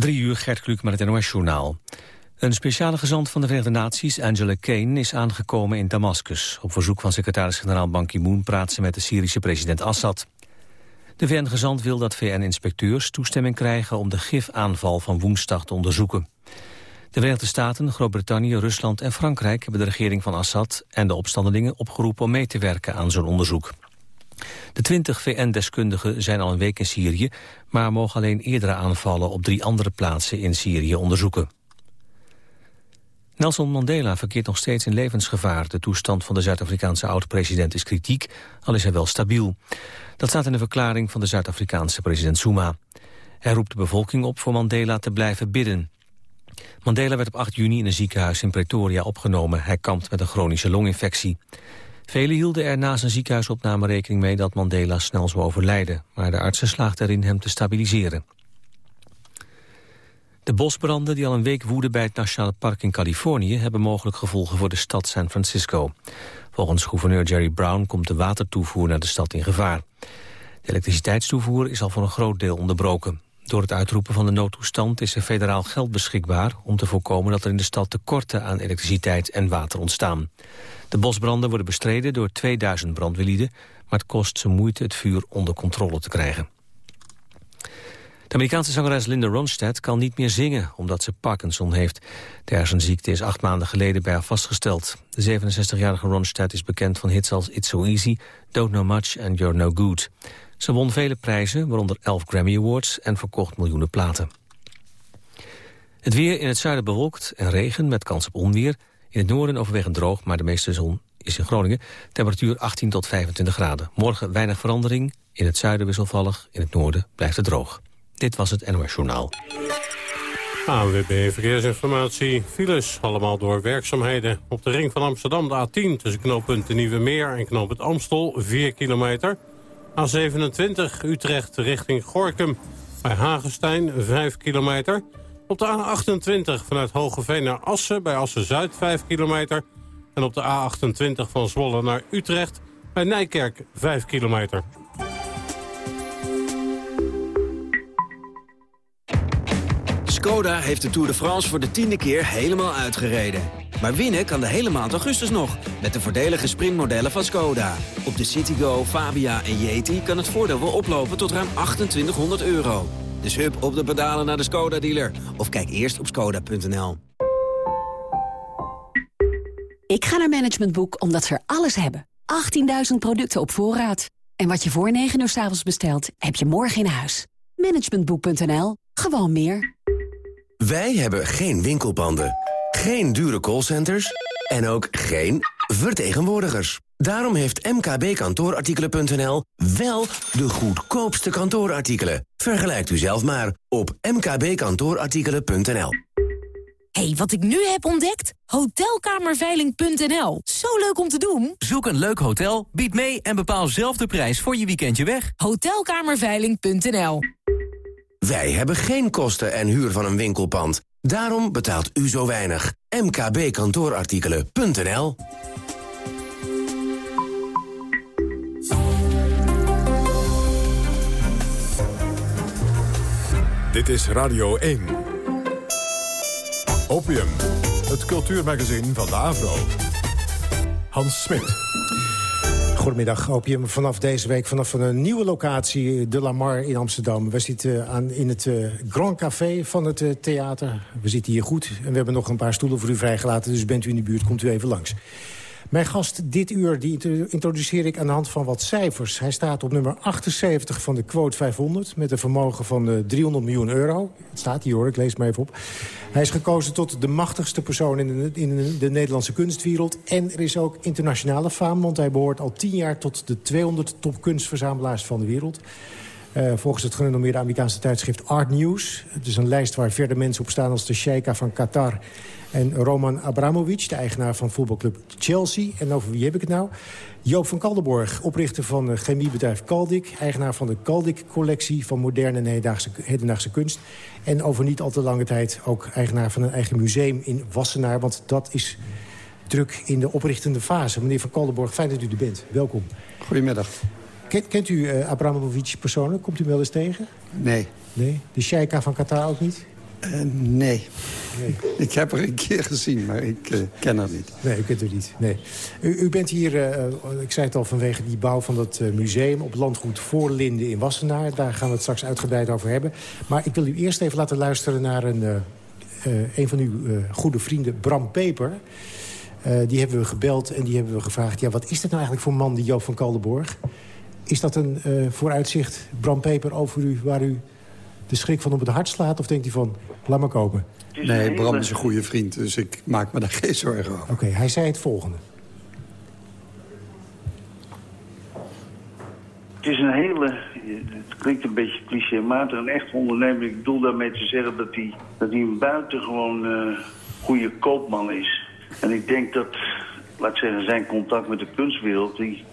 Drie uur, Gert Kluk met het NOS-journaal. Een speciale gezant van de Verenigde Naties, Angela Kane, is aangekomen in Damascus. Op verzoek van secretaris-generaal Ban Ki-moon praat ze met de Syrische president Assad. De VN-gezant wil dat VN-inspecteurs toestemming krijgen om de gifaanval van woensdag te onderzoeken. De Verenigde Staten, Groot-Brittannië, Rusland en Frankrijk hebben de regering van Assad en de opstandelingen opgeroepen om mee te werken aan zo'n onderzoek. De twintig VN-deskundigen zijn al een week in Syrië... maar mogen alleen eerdere aanvallen op drie andere plaatsen in Syrië onderzoeken. Nelson Mandela verkeert nog steeds in levensgevaar. De toestand van de Zuid-Afrikaanse oud-president is kritiek, al is hij wel stabiel. Dat staat in de verklaring van de Zuid-Afrikaanse president Zuma. Hij roept de bevolking op voor Mandela te blijven bidden. Mandela werd op 8 juni in een ziekenhuis in Pretoria opgenomen. Hij kampt met een chronische longinfectie. Velen hielden er na zijn ziekenhuisopname rekening mee dat Mandela snel zou overlijden, maar de artsen slaagden erin hem te stabiliseren. De bosbranden die al een week woeden bij het Nationale Park in Californië hebben mogelijk gevolgen voor de stad San Francisco. Volgens gouverneur Jerry Brown komt de watertoevoer naar de stad in gevaar. De elektriciteitstoevoer is al voor een groot deel onderbroken. Door het uitroepen van de noodtoestand is er federaal geld beschikbaar... om te voorkomen dat er in de stad tekorten aan elektriciteit en water ontstaan. De bosbranden worden bestreden door 2000 brandweerlieden... maar het kost ze moeite het vuur onder controle te krijgen. De Amerikaanse zangeres Linda Ronstadt kan niet meer zingen omdat ze Parkinson heeft. De hersenziekte is acht maanden geleden bij haar vastgesteld. De 67-jarige Ronstadt is bekend van hits als It's So Easy, Don't Know Much and You're No Good. Ze won vele prijzen, waaronder 11 Grammy Awards en verkocht miljoenen platen. Het weer in het zuiden bewolkt en regen met kans op onweer. In het noorden overwegend droog, maar de meeste zon is in Groningen. Temperatuur 18 tot 25 graden. Morgen weinig verandering. In het zuiden wisselvallig, in het noorden blijft het droog. Dit was het NOS Journaal. ANWB Verkeersinformatie. Files, allemaal door werkzaamheden. Op de ring van Amsterdam de A10 tussen knooppunt de Nieuwe Meer en knooppunt Amstel 4 kilometer. A27 Utrecht richting Gorkum bij Hagenstein 5 kilometer. Op de A28 vanuit Hogeveen naar Assen bij Assen-Zuid 5 kilometer. En op de A28 van Zwolle naar Utrecht bij Nijkerk 5 kilometer. Skoda heeft de Tour de France voor de tiende keer helemaal uitgereden. Maar winnen kan de hele maand augustus nog, met de voordelige sprintmodellen van Skoda. Op de Citigo, Fabia en Yeti kan het voordeel wel oplopen tot ruim 2800 euro. Dus hup op de pedalen naar de Skoda-dealer. Of kijk eerst op skoda.nl. Ik ga naar Management Boek omdat ze er alles hebben. 18.000 producten op voorraad. En wat je voor 9 uur s avonds bestelt, heb je morgen in huis. Managementboek.nl. Gewoon meer. Wij hebben geen winkelpanden, geen dure callcenters en ook geen vertegenwoordigers. Daarom heeft mkbkantoorartikelen.nl wel de goedkoopste kantoorartikelen. Vergelijkt u zelf maar op mkbkantoorartikelen.nl. hey, wat ik nu heb ontdekt? Hotelkamerveiling.nl. Zo leuk om te doen. Zoek een leuk hotel, bied mee en bepaal zelf de prijs voor je weekendje weg. Hotelkamerveiling.nl. Wij hebben geen kosten en huur van een winkelpand. Daarom betaalt u zo weinig. mkbkantoorartikelen.nl Dit is Radio 1. Opium, het cultuurmagazin van de AVRO. Hans Smit. Goedemiddag, Opium. Vanaf deze week, vanaf een nieuwe locatie, De Lamar in Amsterdam. We zitten aan, in het Grand Café van het theater. We zitten hier goed en we hebben nog een paar stoelen voor u vrijgelaten. Dus bent u in de buurt, komt u even langs. Mijn gast dit uur die introduceer ik aan de hand van wat cijfers. Hij staat op nummer 78 van de quote 500... met een vermogen van uh, 300 miljoen euro. Het staat hier hoor, ik lees maar even op. Hij is gekozen tot de machtigste persoon in de, in de Nederlandse kunstwereld. En er is ook internationale faam, want hij behoort al 10 jaar... tot de 200 topkunstverzamelaars van de wereld. Uh, volgens het gerenommeerde Amerikaanse tijdschrift Art News. Het is een lijst waar verder mensen op staan als de Sheikha van Qatar... En Roman Abramovic, de eigenaar van voetbalclub Chelsea. En over wie heb ik het nou? Joop van Kaldenborg, oprichter van het chemiebedrijf Caldic... eigenaar van de Caldic-collectie van moderne en hedendaagse, hedendaagse kunst. En over niet al te lange tijd ook eigenaar van een eigen museum in Wassenaar. Want dat is druk in de oprichtende fase. Meneer van Kaldenborg, fijn dat u er bent. Welkom. Goedemiddag. Kent, kent u uh, Abramovic persoonlijk? Komt u wel eens tegen? Nee. Nee? De Sheikha van Qatar ook niet? Uh, nee. nee. Ik heb er een keer gezien, maar ik uh, ken haar niet. Nee, u kent haar niet. Nee. U, u bent hier, uh, ik zei het al, vanwege die bouw van dat museum... op landgoed Voorlinden in Wassenaar. Daar gaan we het straks uitgebreid over hebben. Maar ik wil u eerst even laten luisteren naar een, een van uw goede vrienden, Bram Peper... die hebben we gebeld en die hebben we gevraagd... ja, wat is dit nou eigenlijk voor man, die Joop van Kaldenborg? Is dat een vooruitzicht, Bram Peper, over u, waar u de schrik van op het hart slaat? Of denkt hij van, laat maar komen? Nee, Bram is een goede vriend, dus ik maak me daar geen zorgen over. Oké, hij zei het volgende. Het is een hele, het klinkt een beetje clichématig, een echt ondernemer. Ik bedoel daarmee te zeggen dat hij, dat hij een buitengewoon uh, goede koopman is. En ik denk dat, laat ik zeggen, zijn contact met de kunstwereld... die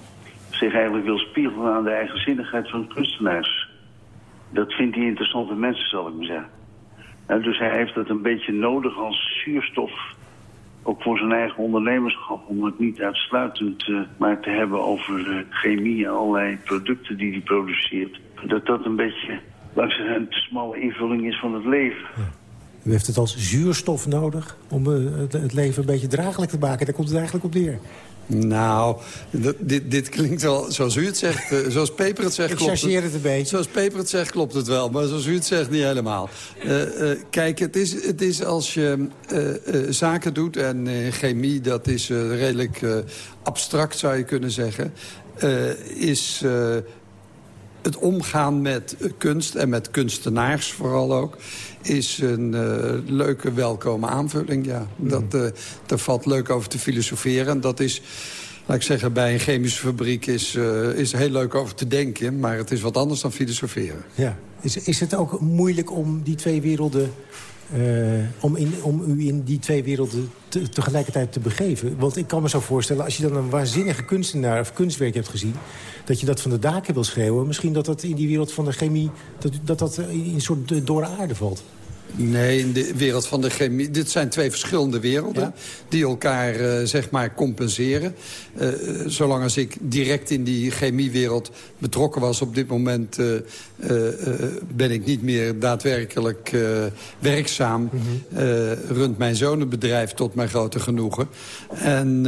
zich eigenlijk wil spiegelen aan de eigenzinnigheid van kunstenaars dat vindt hij interessante mensen, zal ik maar zeggen. En dus hij heeft het een beetje nodig als zuurstof, ook voor zijn eigen ondernemerschap, om het niet uitsluitend uh, maar te hebben over uh, chemie en allerlei producten die hij produceert. Dat dat een beetje, laat een te smalle invulling is van het leven. U heeft het als zuurstof nodig om uh, het, het leven een beetje draaglijk te maken. Daar komt het eigenlijk op neer. Nou, dit, dit klinkt wel zoals u het zegt. Uh, zoals Peper het zegt, Ik klopt het. het een beetje. Zoals Peper het zegt, klopt het wel. Maar zoals u het zegt, niet helemaal. Uh, uh, kijk, het is, het is als je zaken doet... en chemie, dat is redelijk abstract, zou je kunnen zeggen... is het omgaan met kunst en met kunstenaars vooral ook is een uh, leuke, welkome aanvulling. Ja. Mm. Dat, uh, daar valt leuk over te filosoferen. Dat is, laat ik zeggen, bij een chemische fabriek is, uh, is heel leuk over te denken. Maar het is wat anders dan filosoferen. Ja. Is, is het ook moeilijk om die twee werelden... om, in, om u in die twee werelden te, tegelijkertijd te begeven? Want ik kan me zo voorstellen, als je dan een waanzinnige kunstenaar of kunstwerk hebt gezien... dat je dat van de daken wil schreeuwen. Misschien dat dat in die wereld van de chemie... dat dat, dat in een soort door aarde valt. Nee, in de wereld van de chemie... Dit zijn twee verschillende werelden die elkaar uh, zeg maar compenseren. Uh, zolang als ik direct in die chemiewereld betrokken was op dit moment... Uh, ben ik niet meer daadwerkelijk werkzaam. Mm -hmm. runt mijn zoon een bedrijf tot mijn grote genoegen. En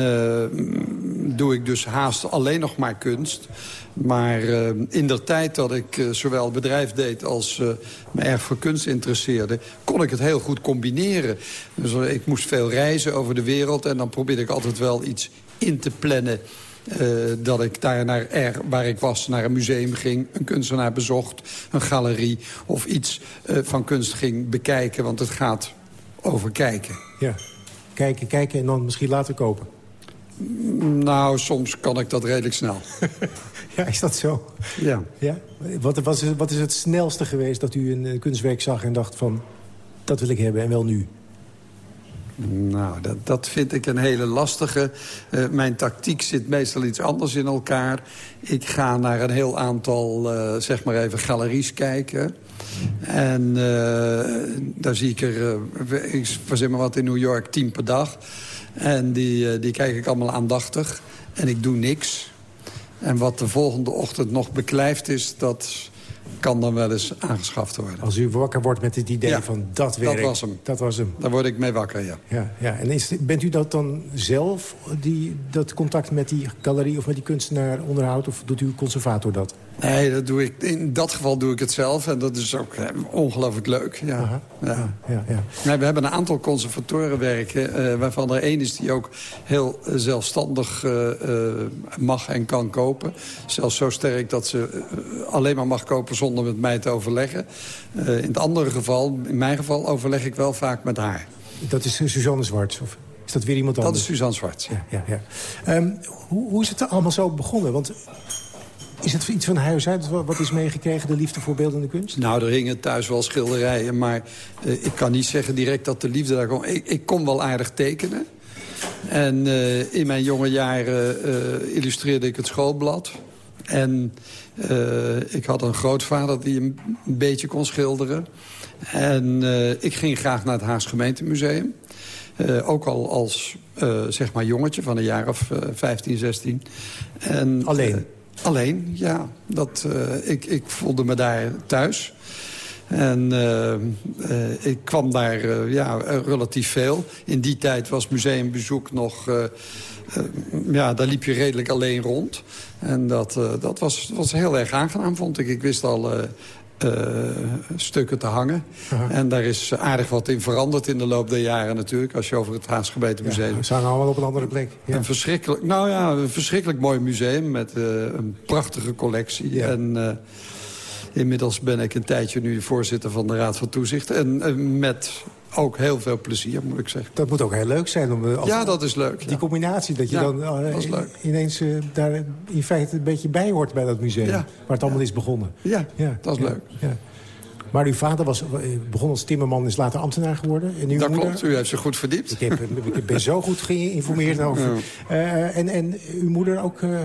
doe ik dus haast alleen nog maar kunst... Maar uh, in de tijd dat ik uh, zowel bedrijf deed als uh, me erg voor kunst interesseerde... kon ik het heel goed combineren. Dus ik moest veel reizen over de wereld... en dan probeerde ik altijd wel iets in te plannen... dat ik daar naar er, waar ik was naar een museum ging... een kunstenaar bezocht, een galerie... of iets van kunst ging bekijken, want het gaat over kijken. Ja, kijken, kijken en dan misschien later kopen. Nou, soms kan ik dat redelijk snel. ja, is dat zo? Ja. ja? Wat, is, wat is het snelste geweest dat u een kunstwerk zag en dacht van... dat wil ik hebben en wel nu? Nou, dat, dat vind ik een hele lastige. Uh, mijn tactiek zit meestal iets anders in elkaar. Ik ga naar een heel aantal, uh, zeg maar even, galeries kijken. En uh, daar zie ik er, ik verzin maar wat in New York, tien per dag. En die, die kijk ik allemaal aandachtig. En ik doe niks. En wat de volgende ochtend nog beklijft is... dat kan dan wel eens aangeschaft worden. Als u wakker wordt met het idee van dat werk... dat was hem. Dat was hem. Daar word ik mee wakker, ja. ja, ja. En is, bent u dat dan zelf, die, dat contact met die galerie of met die kunstenaar onderhoudt? Of doet uw conservator dat? Nee, dat doe ik, in dat geval doe ik het zelf. En dat is ook ongelooflijk leuk. Ja. Aha, ja. Ja, ja, Nee, we hebben een aantal conservatoren werken... Uh, waarvan er één is die ook heel zelfstandig uh, mag en kan kopen. Zelfs zo sterk dat ze alleen maar mag kopen zonder met mij te overleggen. in het andere geval, in mijn geval, overleg ik wel vaak met haar. Dat is Suzanne Zwarts? Of is dat weer iemand anders? Dat is Suzanne Zwarts. Ja, ja, ja. Um, hoe, hoe is het allemaal zo begonnen? Want is het iets van huis uit wat is meegekregen, de liefde voor beeldende kunst? Nou, er hingen thuis wel schilderijen, maar uh, ik kan niet zeggen direct dat de liefde daar kwam. Ik, ik kon wel aardig tekenen. En uh, in mijn jonge jaren uh, illustreerde ik het schoolblad. En ik had een grootvader die een beetje kon schilderen. En ik ging graag naar het Haas Gemeentemuseum. ook al als zeg maar jongetje van een jaar of 15, 16. En, Alleen? Alleen, ja. Dat, ik, ik voelde me daar thuis. En ik kwam daar ja, relatief veel. In die tijd was museumbezoek nog... ja, daar liep je redelijk alleen rond. En dat, dat was, was heel erg aangenaam, vond ik. Ik wist al uh, stukken te hangen. En daar is aardig wat in veranderd in de loop der jaren natuurlijk... als je over het Haasgebeten Museum... Ja, ze hangen allemaal op een andere plek. Ja. Een verschrikkelijk, nou ja, een verschrikkelijk mooi museum... met uh, een prachtige collectie. Ja. En inmiddels ben ik een tijdje nu voorzitter van de Raad van Toezicht. En met ook heel veel plezier, moet ik zeggen. Dat moet ook heel leuk zijn. Om, als ja, dat is leuk. Die combinatie, dat je ja, dan uh, ineens uh, daar in feite een beetje bij hoort bij dat museum. Waar het allemaal is begonnen. Ja, dat is leuk. Maar uw vader was, begon als timmerman, is later ambtenaar geworden. En uw dat moeder, klopt, u heeft zich goed verdiept. Ik, heb, ik ben zo goed geïnformeerd over. Uh, en, en uw moeder ook uh,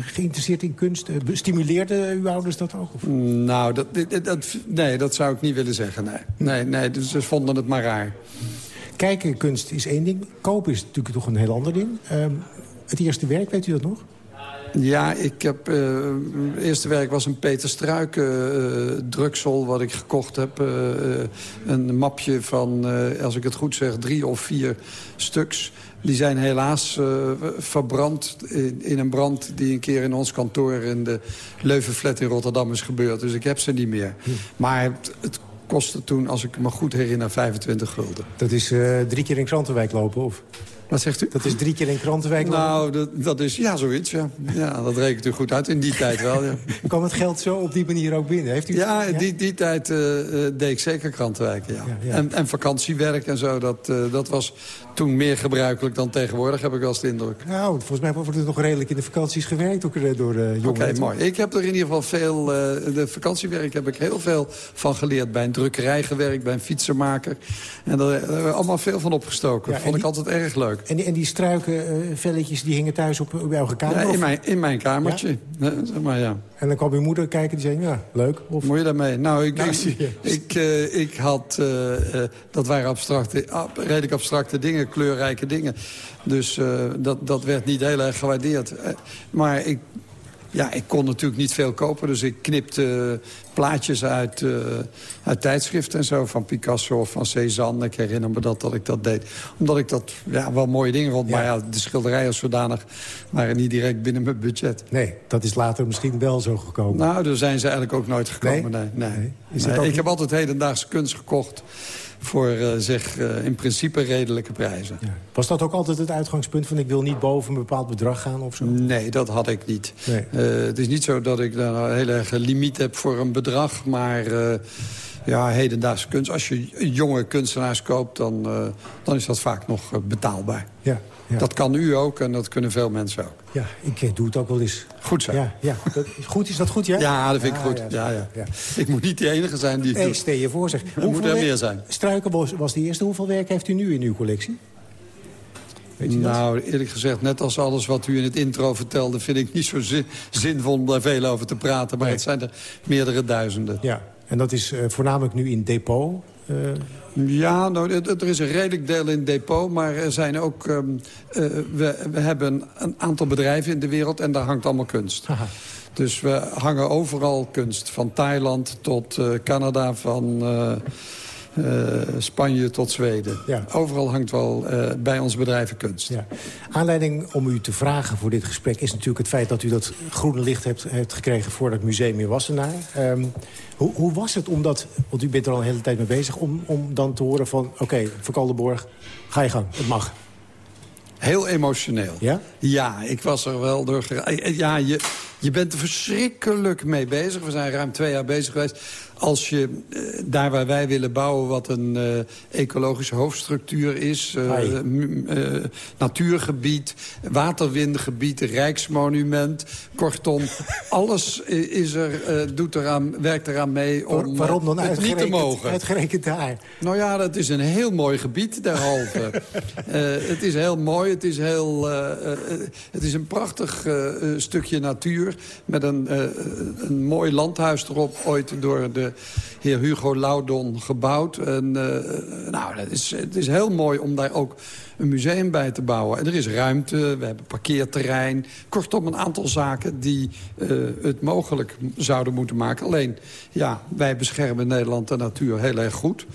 geïnteresseerd in kunst? Stimuleerde uw ouders dat ook? Of? Nou, dat, dat, nee, dat zou ik niet willen zeggen. Nee, nee, nee dus ze vonden het maar raar. Kijken kunst is één ding. Kopen is natuurlijk toch een heel ander ding. Uh, het eerste werk, weet u dat nog? Ja, ik heb, uh, het eerste werk was een Peter Struiken uh, druksel... wat ik gekocht heb. Uh, een mapje van, als ik het goed zeg, drie of vier stuks. Die zijn helaas verbrand in, in, een brand... die een keer in ons kantoor in de Leuvenflat in Rotterdam is gebeurd. Dus ik heb ze niet meer. Hm. Maar het, het kostte toen, als ik me goed herinner, 25 gulden. Dat is drie keer in Krantenwijk lopen, of? Wat zegt u? Dat is drie keer in Krantenwijk? Nou, dat, dat, is, ja, zoiets, ja. ja. Dat rekent u goed uit, in die tijd wel, ja. Kwam het geld zo op die manier ook binnen? Heeft u ja, in die, die tijd uh, deed ik zeker Krantenwijk, ja. ja en, en, vakantiewerk en zo, dat, uh, dat was toen meer gebruikelijk dan tegenwoordig, heb ik wel eens de indruk. Nou, volgens mij wordt het nog redelijk in de vakanties gewerkt ook door uh, jongeren. Oké, mooi. Ik heb er in ieder geval veel, de vakantiewerk heb ik heel veel van geleerd. Bij een drukkerij gewerkt, bij een fietsenmaker. En daar hebben we allemaal veel van opgestoken. Dat vond ik altijd erg leuk. En die, en die struikenvelletjes die hingen thuis op, op elke kamer? Ja, in mijn, in mijn kamertje. Ja? zeg maar, ja. En dan kwam uw moeder kijken die zei, ja, leuk. Of... Moet je daarmee? Nou, ik, nou, ik, ik, uh, ik, had... Uh, uh, dat waren abstracte, redelijk abstracte dingen, kleurrijke dingen. Dus dat, dat werd niet heel erg gewaardeerd. maar ik ja, ik kon natuurlijk niet veel kopen, dus ik knipte plaatjes uit, uh, uit tijdschriften en zo. Van Picasso of van Cézanne. Ik herinner me dat, dat ik dat deed. Omdat ik dat, ja, wel mooie dingen vond. Maar ja, de schilderijen als zodanig waren niet direct binnen mijn budget. Nee, dat is later misschien wel zo gekomen. Nou, daar zijn ze eigenlijk ook nooit gekomen, nee. nee, nee. nee. Ik heb altijd hedendaagse kunst gekocht voor uh, zeg uh, in principe redelijke prijzen. Ja. Was dat ook altijd het uitgangspunt van ik wil niet boven een bepaald bedrag gaan of zo? Nee, dat had ik niet. Nee. Uh, het is niet zo dat ik daar een hele erg limiet heb voor een bedrag, maar ja, hedendaagse kunst. Als je jonge kunstenaars koopt, dan, dan is dat vaak nog betaalbaar. Ja. Dat kan u ook en dat kunnen veel mensen ook. Ja, ik eh, doe het ook wel eens. Goed zo. Ja, ja. Dat, goed, is dat goed, ja? Ja, dat vind ik goed. Ja, ja, Ik moet niet de enige zijn die het nee, stel je voor, zeg. Er moet er meer zijn. Struiken was, was de eerste. Hoeveel werk heeft u nu in uw collectie? Weet nou, eerlijk gezegd, net als alles wat u in het intro vertelde... vind ik niet zo zinvol om daar veel over te praten. Maar het zijn er meerdere duizenden. Ja, en dat is uh, voornamelijk nu in depot... Uh, ja, nou, er is een redelijk deel in depot, maar er zijn ook... Um, uh, we, we hebben een aantal bedrijven in de wereld en daar hangt allemaal kunst. Aha. Dus we hangen overal kunst. Van Thailand tot uh, Canada, van... Uh, Spanje tot Zweden. Ja. Overal hangt wel uh, bij ons bedrijven kunst. Ja. Aanleiding om u te vragen voor dit gesprek is natuurlijk het feit... dat u dat groene licht hebt, hebt gekregen voor het museum in Wassenaar. Um, hoe, hoe, was het om dat, want u bent er al een hele tijd mee bezig... om, om dan te horen van, oké, okay, Verkaldenborg, ga je gang, het mag. Heel emotioneel. Ja? Ja, ik was er wel door... Ja, je, je bent er verschrikkelijk mee bezig. We zijn ruim twee jaar bezig geweest als je uh, daar waar wij willen bouwen... wat een uh, ecologische hoofdstructuur is... Uh, natuurgebied, waterwindengebied, rijksmonument... kortom, alles is er, doet eraan, werkt eraan mee om Waarom dan het niet te mogen. Uitgerekend daar? Nou ja, dat is een heel mooi gebied, derhalve. het is heel mooi, het is, heel, het is een prachtig stukje natuur... met een, een mooi landhuis erop, ooit door de heer Hugo Laudon gebouwd. En, nou, het is, het is heel mooi om daar ook een museum bij te bouwen. En er is ruimte, we hebben parkeerterrein. Kortom, een aantal zaken die het mogelijk zouden moeten maken. Alleen, ja, wij beschermen Nederland de natuur heel erg goed.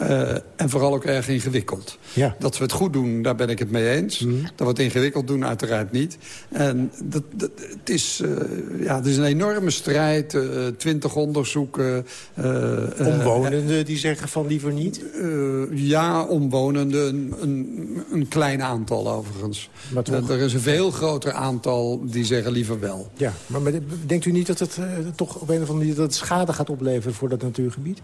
Uh, en vooral ook erg ingewikkeld. Ja. Dat we het goed doen, daar ben ik het mee eens. Mhm. Dat we het ingewikkeld doen, uiteraard niet. En dat, dat het, is, uh, ja, het is een enorme strijd. Uh, twintig onderzoeken. omwonenden die zeggen van liever niet? ja, omwonenden. Een, een, een, klein aantal overigens. Maar toch... er is een veel groter aantal die zeggen liever wel. Ja, maar, maar denkt u niet dat het toch op een of andere manier dat schade gaat opleveren voor dat natuurgebied?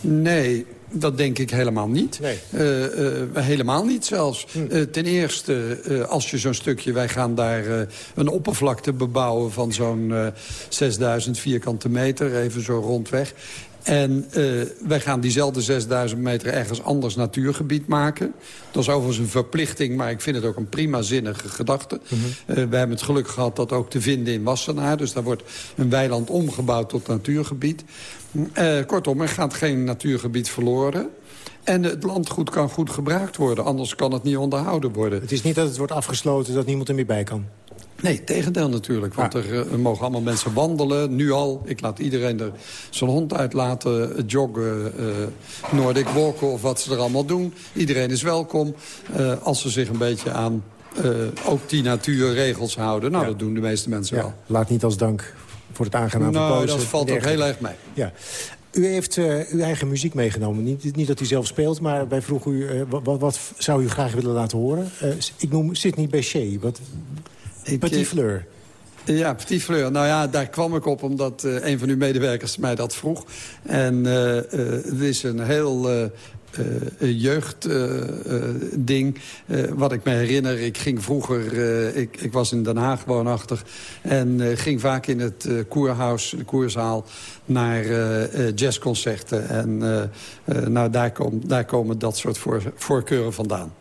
Nee, dat denk ik helemaal niet. Nee. Uh, uh, helemaal niet zelfs. Hm. Uh, ten eerste, als je zo'n stukje... wij gaan daar een oppervlakte bebouwen van zo'n 6000 vierkante meter... even zo rondweg. En wij gaan diezelfde 6000 meter ergens anders natuurgebied maken. Dat is overigens een verplichting, maar ik vind het ook een prima zinnige gedachte. Mm we hebben het geluk gehad dat ook te vinden in Wassenaar. Dus daar wordt een weiland omgebouwd tot natuurgebied. Uh, kortom, er gaat geen natuurgebied verloren. En het landgoed kan goed gebruikt worden, anders kan het niet onderhouden worden. Het is niet dat het wordt afgesloten, dat niemand er meer bij kan? Nee, tegendeel natuurlijk. Want er, eh, er, mogen allemaal mensen wandelen, nu al. Ik laat iedereen er zijn hond uitlaten, joggen, uh, Nordic walken of wat ze er allemaal doen. Iedereen is welkom uh, als ze zich een beetje aan ook die natuurregels houden. Nou, dat doen de meeste mensen wel. Laat niet als dank voor het aangenaam nou, dat valt ook heel erg mee. Ja. U heeft uh, uw eigen muziek meegenomen. Niet, niet dat u zelf speelt, maar wij vroegen u... Uh, wat, wat, zou u graag willen laten horen? Uh, ik noem Sidney Bechet. Wat, Petit Fleur. Ja, Petit Fleur. Nou ja, daar kwam ik op omdat een van uw medewerkers mij dat vroeg. En het is een heel jeugdding. Uh, wat ik me herinner, ik ging vroeger... ik, ik was in Den Haag woonachtig... en ging vaak in het koerhuis, de koerzaal... naar jazzconcerten. En nou, daar, kom, daar komen dat soort voor, voorkeuren vandaan.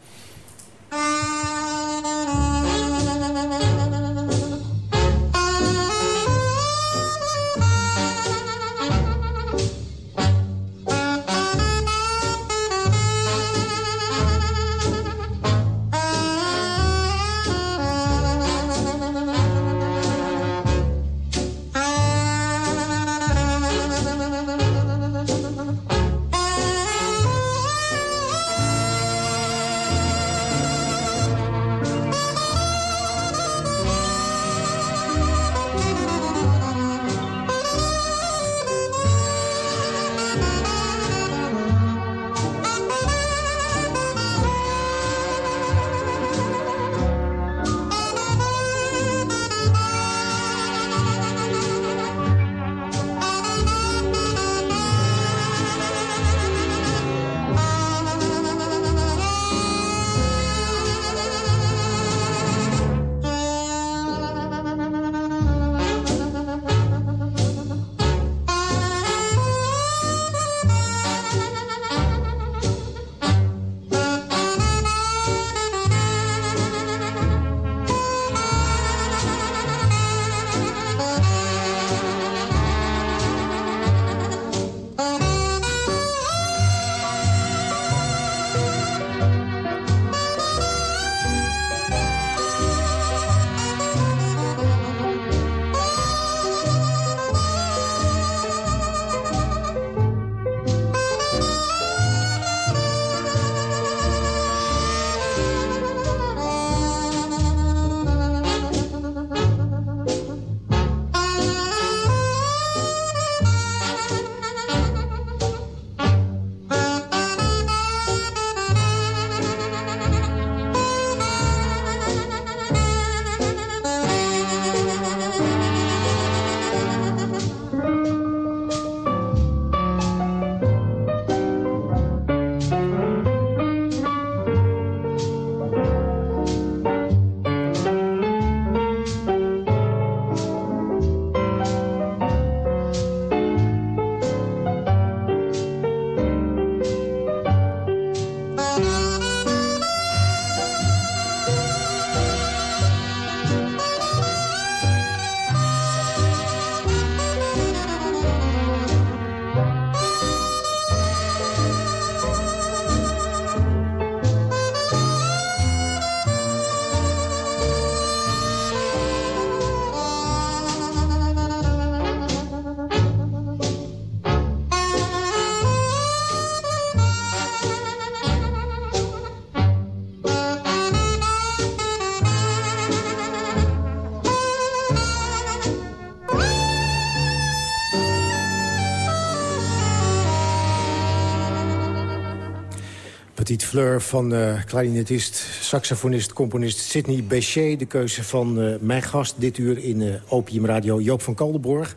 Petit Fleur van uh, klarinetist, saxofonist, componist Sidney Bechet. De keuze van uh, mijn gast dit uur in uh, Opium Radio, Joop van Kaldenborg.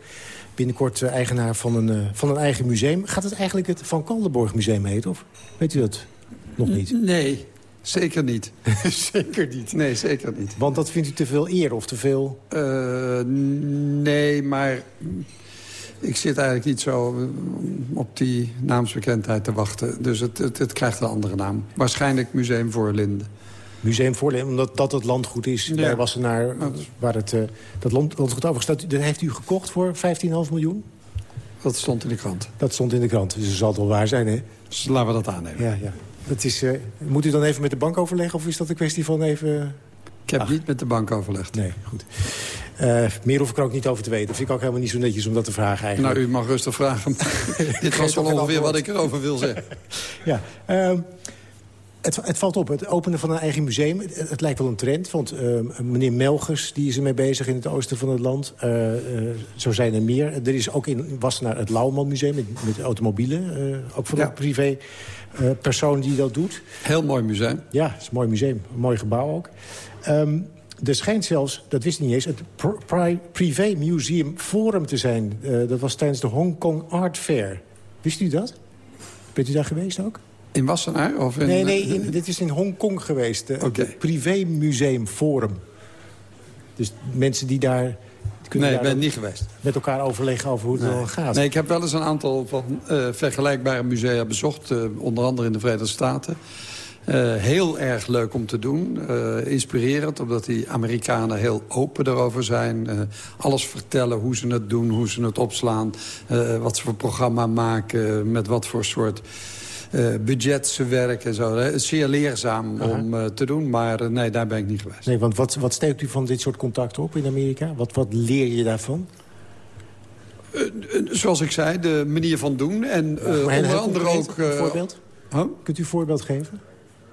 Binnenkort eigenaar van een, van een eigen museum. Gaat het eigenlijk het Van Kaldenborg Museum heten? Of weet u dat nog niet? Nee, zeker niet. zeker niet? Nee, zeker niet. Want dat vindt u te veel eer of te veel... nee, maar ik zit eigenlijk niet zo eh, op die naamsbekendheid te wachten. Dus het, het, het krijgt een andere naam. Waarschijnlijk Museum voor Linden. Museum voor Linden, omdat dat het landgoed is. Ja. Bij Wassenaar, waar het, uh, dat land, landgoed overgestaat. Dat heeft u gekocht voor 15,5 miljoen? Dat stond in de krant. Dat stond in de krant, dus dat zal het wel waar zijn, hè? Dus laten we dat aannemen. Ja, ja. Dat is, uh, moet u dan even met de bank overleggen... of is dat een kwestie van even... Ik heb Ach. niet met de bank overlegd. Nee, goed. Uh, meer hoef ik er ook niet over te weten. Dat vind ik ook helemaal niet zo netjes om dat te vragen eigenlijk. Nou, u mag rustig vragen. Dit was wel ongeveer wat ik erover wil zeggen. ja, uh, het, het, valt op, het openen van een eigen museum. Het, het lijkt wel een trend, want uh, meneer Melgers die is ermee bezig in het oosten van het land. Uh, zo zijn er meer. Er is ook in Wassenaar het Lauwman Museum met, met automobielen. ook voor ja. een privé persoon die dat doet. Heel mooi museum. Ja, het is een mooi museum. Een mooi gebouw ook. Um, er schijnt zelfs, dat wist ik niet eens, het Pri Privé Museum Forum te zijn. Uh, dat was tijdens de Hong Kong Art Fair. Wist u dat? Bent u daar geweest ook? In Wassenaar? Of in, nee, nee, in, dit is in Hongkong geweest. Het okay. Privé Museum Forum. Dus mensen die daar... Nee, ik ben niet geweest. Met elkaar overleggen over hoe het nee. gaat. Nee, ik heb wel eens een aantal van, uh, vergelijkbare musea bezocht. Uh, onder andere in de Verenigde Staten. Uh, heel erg leuk om te doen. Uh, inspirerend, omdat die Amerikanen heel open erover zijn. Uh, alles vertellen, hoe ze het doen, hoe ze het opslaan. wat ze voor programma maken, met wat voor soort... budget ze werken en zo. Het is zeer leerzaam -huh. om te doen, maar nee, daar ben ik niet geweest. Nee, want wat, wat steekt u van dit soort contacten op in Amerika? Wat, wat leer je daarvan? zoals ik zei, de manier van doen. En onder andere ook... Een voorbeeld? Huh? Kunt u een voorbeeld geven?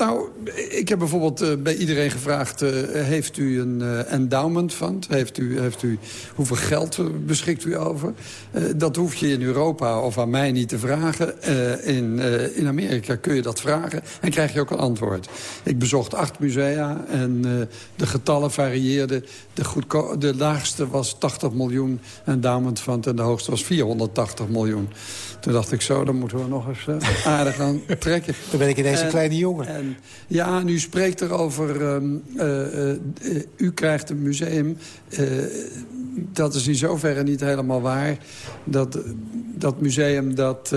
Nou, ik heb bijvoorbeeld uh, bij iedereen gevraagd... Uh, heeft u een uh, endowment fund? Heeft u, heeft u, hoeveel geld beschikt u over? dat hoef je in Europa of aan mij niet te vragen. in, in Amerika kun je dat vragen en krijg je ook een antwoord. Ik bezocht acht musea en de getallen varieerden. De, de laagste was 80 miljoen endowment fund... en de hoogste was 480 miljoen. Toen dacht ik zo, dan moeten we nog eens aardig aan trekken. Dan ben ik ineens een kleine jongen. En, ja, en u spreekt erover, um, uh, uh, u krijgt een museum. dat is in zoverre niet helemaal waar. Dat, dat museum dat,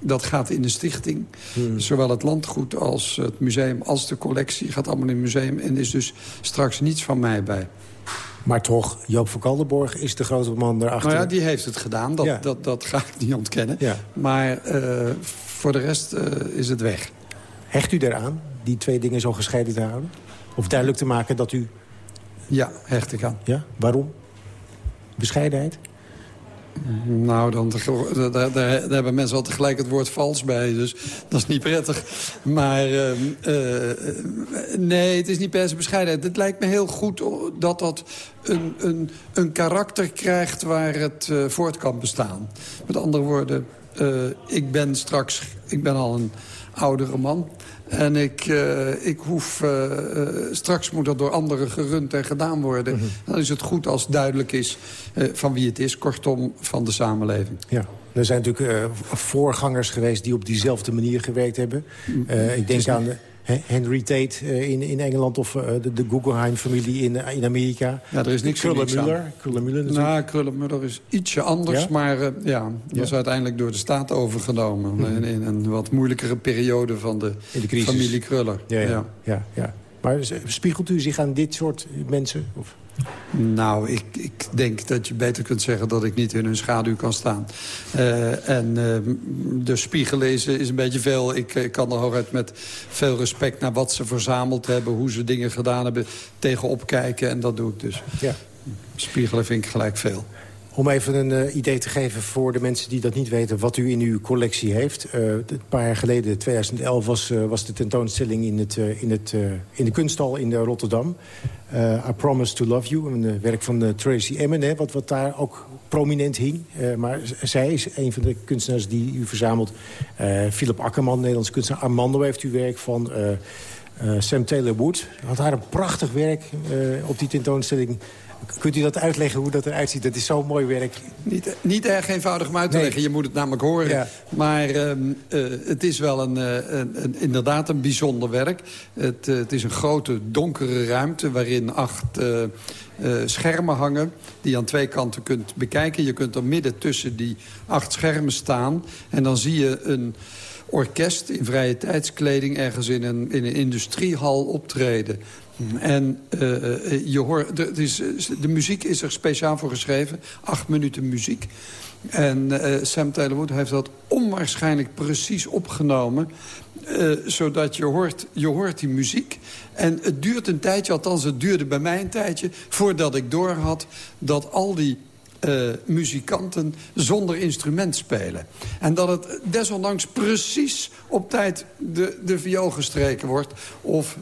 dat gaat in de stichting. Hmm. Zowel het landgoed als het museum als de collectie gaat allemaal in het museum. En is dus straks niets van mij bij. Maar toch, Joop van Kaldenborg is de grote man daarachter. Nou ja, die heeft het gedaan. Dat, ja. dat, dat ga ik niet ontkennen. Ja. Maar uh, voor de rest uh, is het weg. Hecht u eraan, die twee dingen zo gescheiden te houden? Of duidelijk te maken dat u... Ja, hecht ik aan. Ja? Waarom? Bescheidenheid? Nou, dan, daar, daar, daar, hebben mensen al tegelijk het woord vals bij. Dus dat is niet prettig. Maar uh, uh, nee, het is niet per se bescheidenheid. Het lijkt me heel goed dat dat een, een, een karakter krijgt... waar het uh, voort kan bestaan. Met andere woorden, ik ben straks... Ik ben al een oudere man. En ik, uh, ik hoef... Uh, straks moet dat door anderen gerund en gedaan worden. Mm -hmm. Dan is het goed als duidelijk is van wie het is. Kortom, van de samenleving. Ja. Er zijn natuurlijk voorgangers geweest die op diezelfde manier gewerkt hebben. ik denk aan... Henry Tate uh, in, in Engeland of uh, de, de Guggenheim-familie in, uh, in Amerika. Ja, er is niks Krullenmuller. Krullenmuller nou, Krullenmuller is ietsje anders, ja? maar ja, dat is uiteindelijk door de staat overgenomen. Mm -hmm. in, in, een wat moeilijkere periode van de, de familie Kruller. Ja, ja. ja, ja. Maar spiegelt u zich aan dit soort mensen? Of? Nou, ik, ik denk dat je beter kunt zeggen dat ik niet in hun schaduw kan staan. Uh, en uh, de spiegel lezen is een beetje veel. Ik, ik kan er hooguit met veel respect naar wat ze verzameld hebben... hoe ze dingen gedaan hebben, tegenop kijken. En dat doe ik dus. Ja. Spiegelen vind ik gelijk veel. Om even een uh, idee te geven voor de mensen die dat niet weten... wat u in uw collectie heeft. Uh, een paar jaar geleden, 2011, was, uh, was de tentoonstelling in, het, in, het, in de kunsthal in Rotterdam. I Promise to Love You, een werk van Tracy Emin. Hè, wat, wat daar ook prominent hing. maar zij is een van de kunstenaars die u verzamelt. Philip Akkerman, Nederlandse kunstenaar. Armando heeft u werk van... Sam Taylor Wood had haar een prachtig werk op die tentoonstelling Kunt u dat uitleggen hoe dat eruit ziet? Dat is zo'n mooi werk. Niet, niet erg eenvoudig om uit te leggen. Je moet het namelijk horen. Maar ehm, eh, het is wel een, uh, een, inderdaad een bijzonder werk. Het, uh, het, is een grote donkere ruimte waarin acht schermen hangen... die je aan twee kanten kunt bekijken. Je kunt er midden tussen die acht schermen staan. En dan zie je een orkest in vrije tijdskleding... ergens in een, in een industriehal optreden. En uh, je hoort, de, is, de muziek is er speciaal voor geschreven. Acht minuten muziek. En Sam Taylor Wood heeft dat onwaarschijnlijk precies opgenomen. Zodat je hoort, je hoort die muziek. En het duurt een tijdje, althans het duurde bij mij een tijdje... voordat ik doorhad dat al die muzikanten zonder instrument spelen. En dat het desondanks precies op tijd de, de viool gestreken wordt... of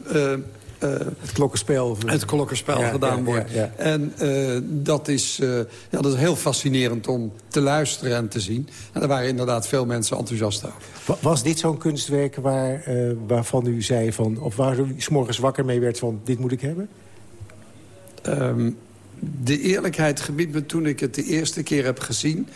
uh, het klokkenspel. Het klokkenspel gedaan wordt. En uh, dat, is, uh, ja, dat is heel fascinerend om te luisteren en te zien. En er waren inderdaad veel mensen enthousiast over. Was dit zo'n kunstwerk waar, waarvan u zei van... of waar u s morgens wakker mee werd van dit moet ik hebben? Um, de eerlijkheid gebiedt me toen ik het de eerste keer heb gezien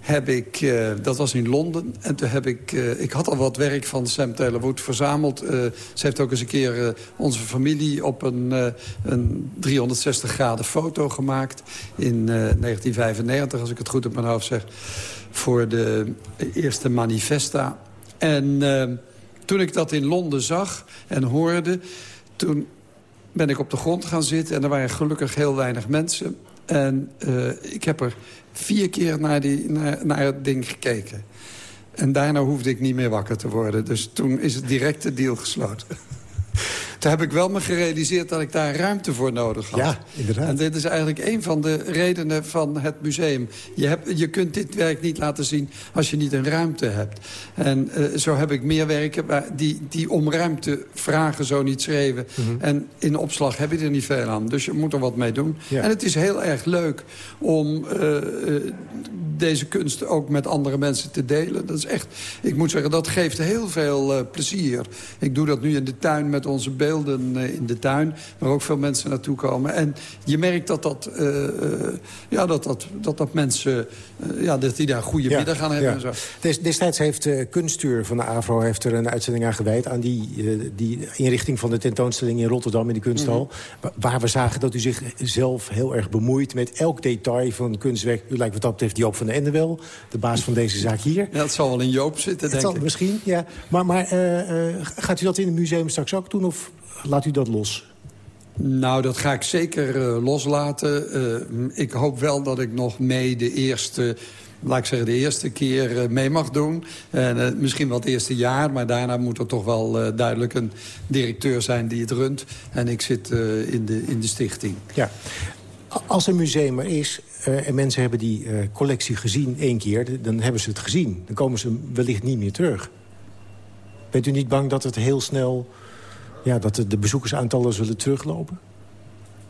heb ik, uh, dat was in Londen. En toen heb ik, uh, ik had al wat werk van Sam Taylor Wood verzameld. Uh, ze heeft ook eens een keer onze familie op een, een 360 graden foto gemaakt. In 1995, als ik het goed op mijn hoofd zeg. Voor de eerste manifesta. En toen ik dat in Londen zag en hoorde... toen ben ik op de grond gaan zitten. En er waren gelukkig heel weinig mensen. En ik heb er vier keer naar, die, naar, naar het ding gekeken. En daarna hoefde ik niet meer wakker te worden. Dus toen is het direct de deal gesloten. Toen heb ik wel me gerealiseerd dat ik daar ruimte voor nodig had. Ja, inderdaad. En dit is eigenlijk een van de redenen van het museum. Je, hebt, je kunt dit werk niet laten zien als je niet een ruimte hebt. En uh, zo heb ik meer werken die, die om ruimte vragen zo niet schreven. Mm -hmm. En in opslag heb je er niet veel aan. Dus je moet er wat mee doen. Ja. En het is heel erg leuk om uh, uh, deze kunst ook met andere mensen te delen. Dat is echt, ik moet zeggen, dat geeft heel veel plezier. Ik doe dat nu in de tuin met onze uh, in de tuin. Waar ook veel mensen naartoe komen. En je merkt dat dat, uh, uh, ja, dat, dat, dat, dat mensen ja, dat die daar goede middag gaan hebben. Ja. En zo. Des, destijds heeft Kunstuur van de AVRO heeft er een uitzending aan gewijd... aan die, die inrichting van de tentoonstelling in Rotterdam in de kunsthal. Mm -hmm. Waar we zagen dat u zich zelf heel erg bemoeit met elk detail van een kunstwerk. U lijkt wat dat betreft Joop van den Ende wel, de baas van deze zaak hier. Ja, het zal wel in Joop zitten, het denk zal, ik. Misschien, ja. Maar, maar gaat u dat in het museum straks ook doen of laat u dat los? Nou, dat ga ik zeker uh, loslaten. Uh, ik hoop wel dat ik nog mee de eerste laat ik zeggen, de eerste keer uh, mee mag doen. En, uh, misschien wel het eerste jaar, maar daarna moet er toch wel uh, duidelijk een directeur zijn die het runt. En ik zit in, de, in de stichting. Ja. Als een museum er is en mensen hebben die collectie gezien één keer... dan hebben ze het gezien. Dan komen ze wellicht niet meer terug. Bent u niet bang dat het heel snel ja, dat de bezoekersaantallen zullen teruglopen?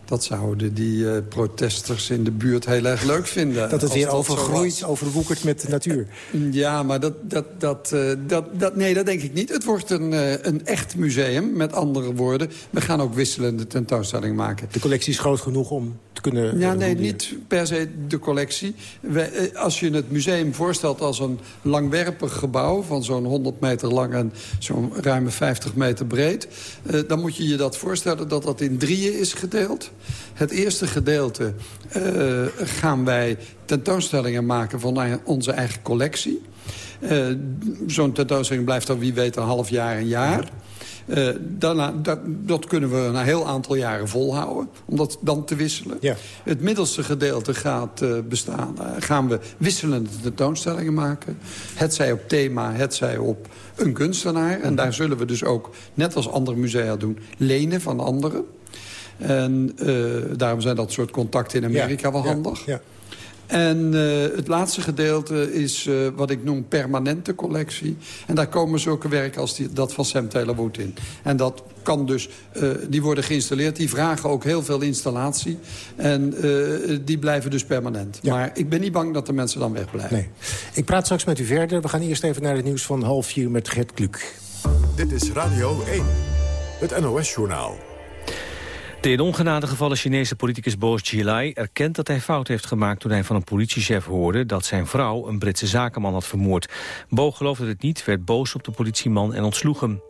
Dat zouden die uh, protesters in de buurt heel erg leuk vinden. dat het weer overgroeit, overwoekert met de natuur. Ja, maar dat, dat, dat, uh, dat, dat, nee, dat denk ik niet. Het wordt een, uh, een echt museum, met andere woorden. We gaan ook wisselende tentoonstellingen maken. De collectie is groot genoeg om te kunnen... Ja, nee, niet per se de collectie. We, als je het museum voorstelt als een langwerpig gebouw... van zo'n 100 meter lang en zo'n ruime 50 meter breed... dan moet je je dat voorstellen dat dat in drieën is gedeeld. Het eerste gedeelte uh, gaan wij tentoonstellingen maken van onze eigen collectie. Uh, Zo'n tentoonstelling blijft dan wie weet een half jaar, een jaar. Uh, daarna, dat, dat, kunnen we een heel aantal jaren volhouden. Om dat dan te wisselen. Ja. Het middelste gedeelte gaat uh, bestaan. Uh, gaan we wisselende tentoonstellingen maken. Het zij op thema, het zij op een kunstenaar. En daar zullen we dus ook, net als andere musea doen, lenen van anderen. En uh, daarom zijn dat soort contacten in Amerika ja, wel handig. Ja, En uh, het laatste gedeelte is uh, wat ik noem permanente collectie. En daar komen zulke werken als die, dat van Sam Taylor Wood in. En dat kan dus, uh, die worden geïnstalleerd. Die vragen ook heel veel installatie. En die blijven dus permanent. Ja. Maar ik ben niet bang dat de mensen dan wegblijven. Nee. Ik praat straks met u verder. We gaan eerst even naar het nieuws van half vier met Gert Kluk. Dit is Radio 1, het NOS-journaal. De in ongenade gevallen Chinese politicus Bo Xilai erkent dat hij fout heeft gemaakt toen hij van een politiechef hoorde dat zijn vrouw een Britse zakenman had vermoord. Bo geloofde het niet, werd boos op de politieman en ontsloeg hem.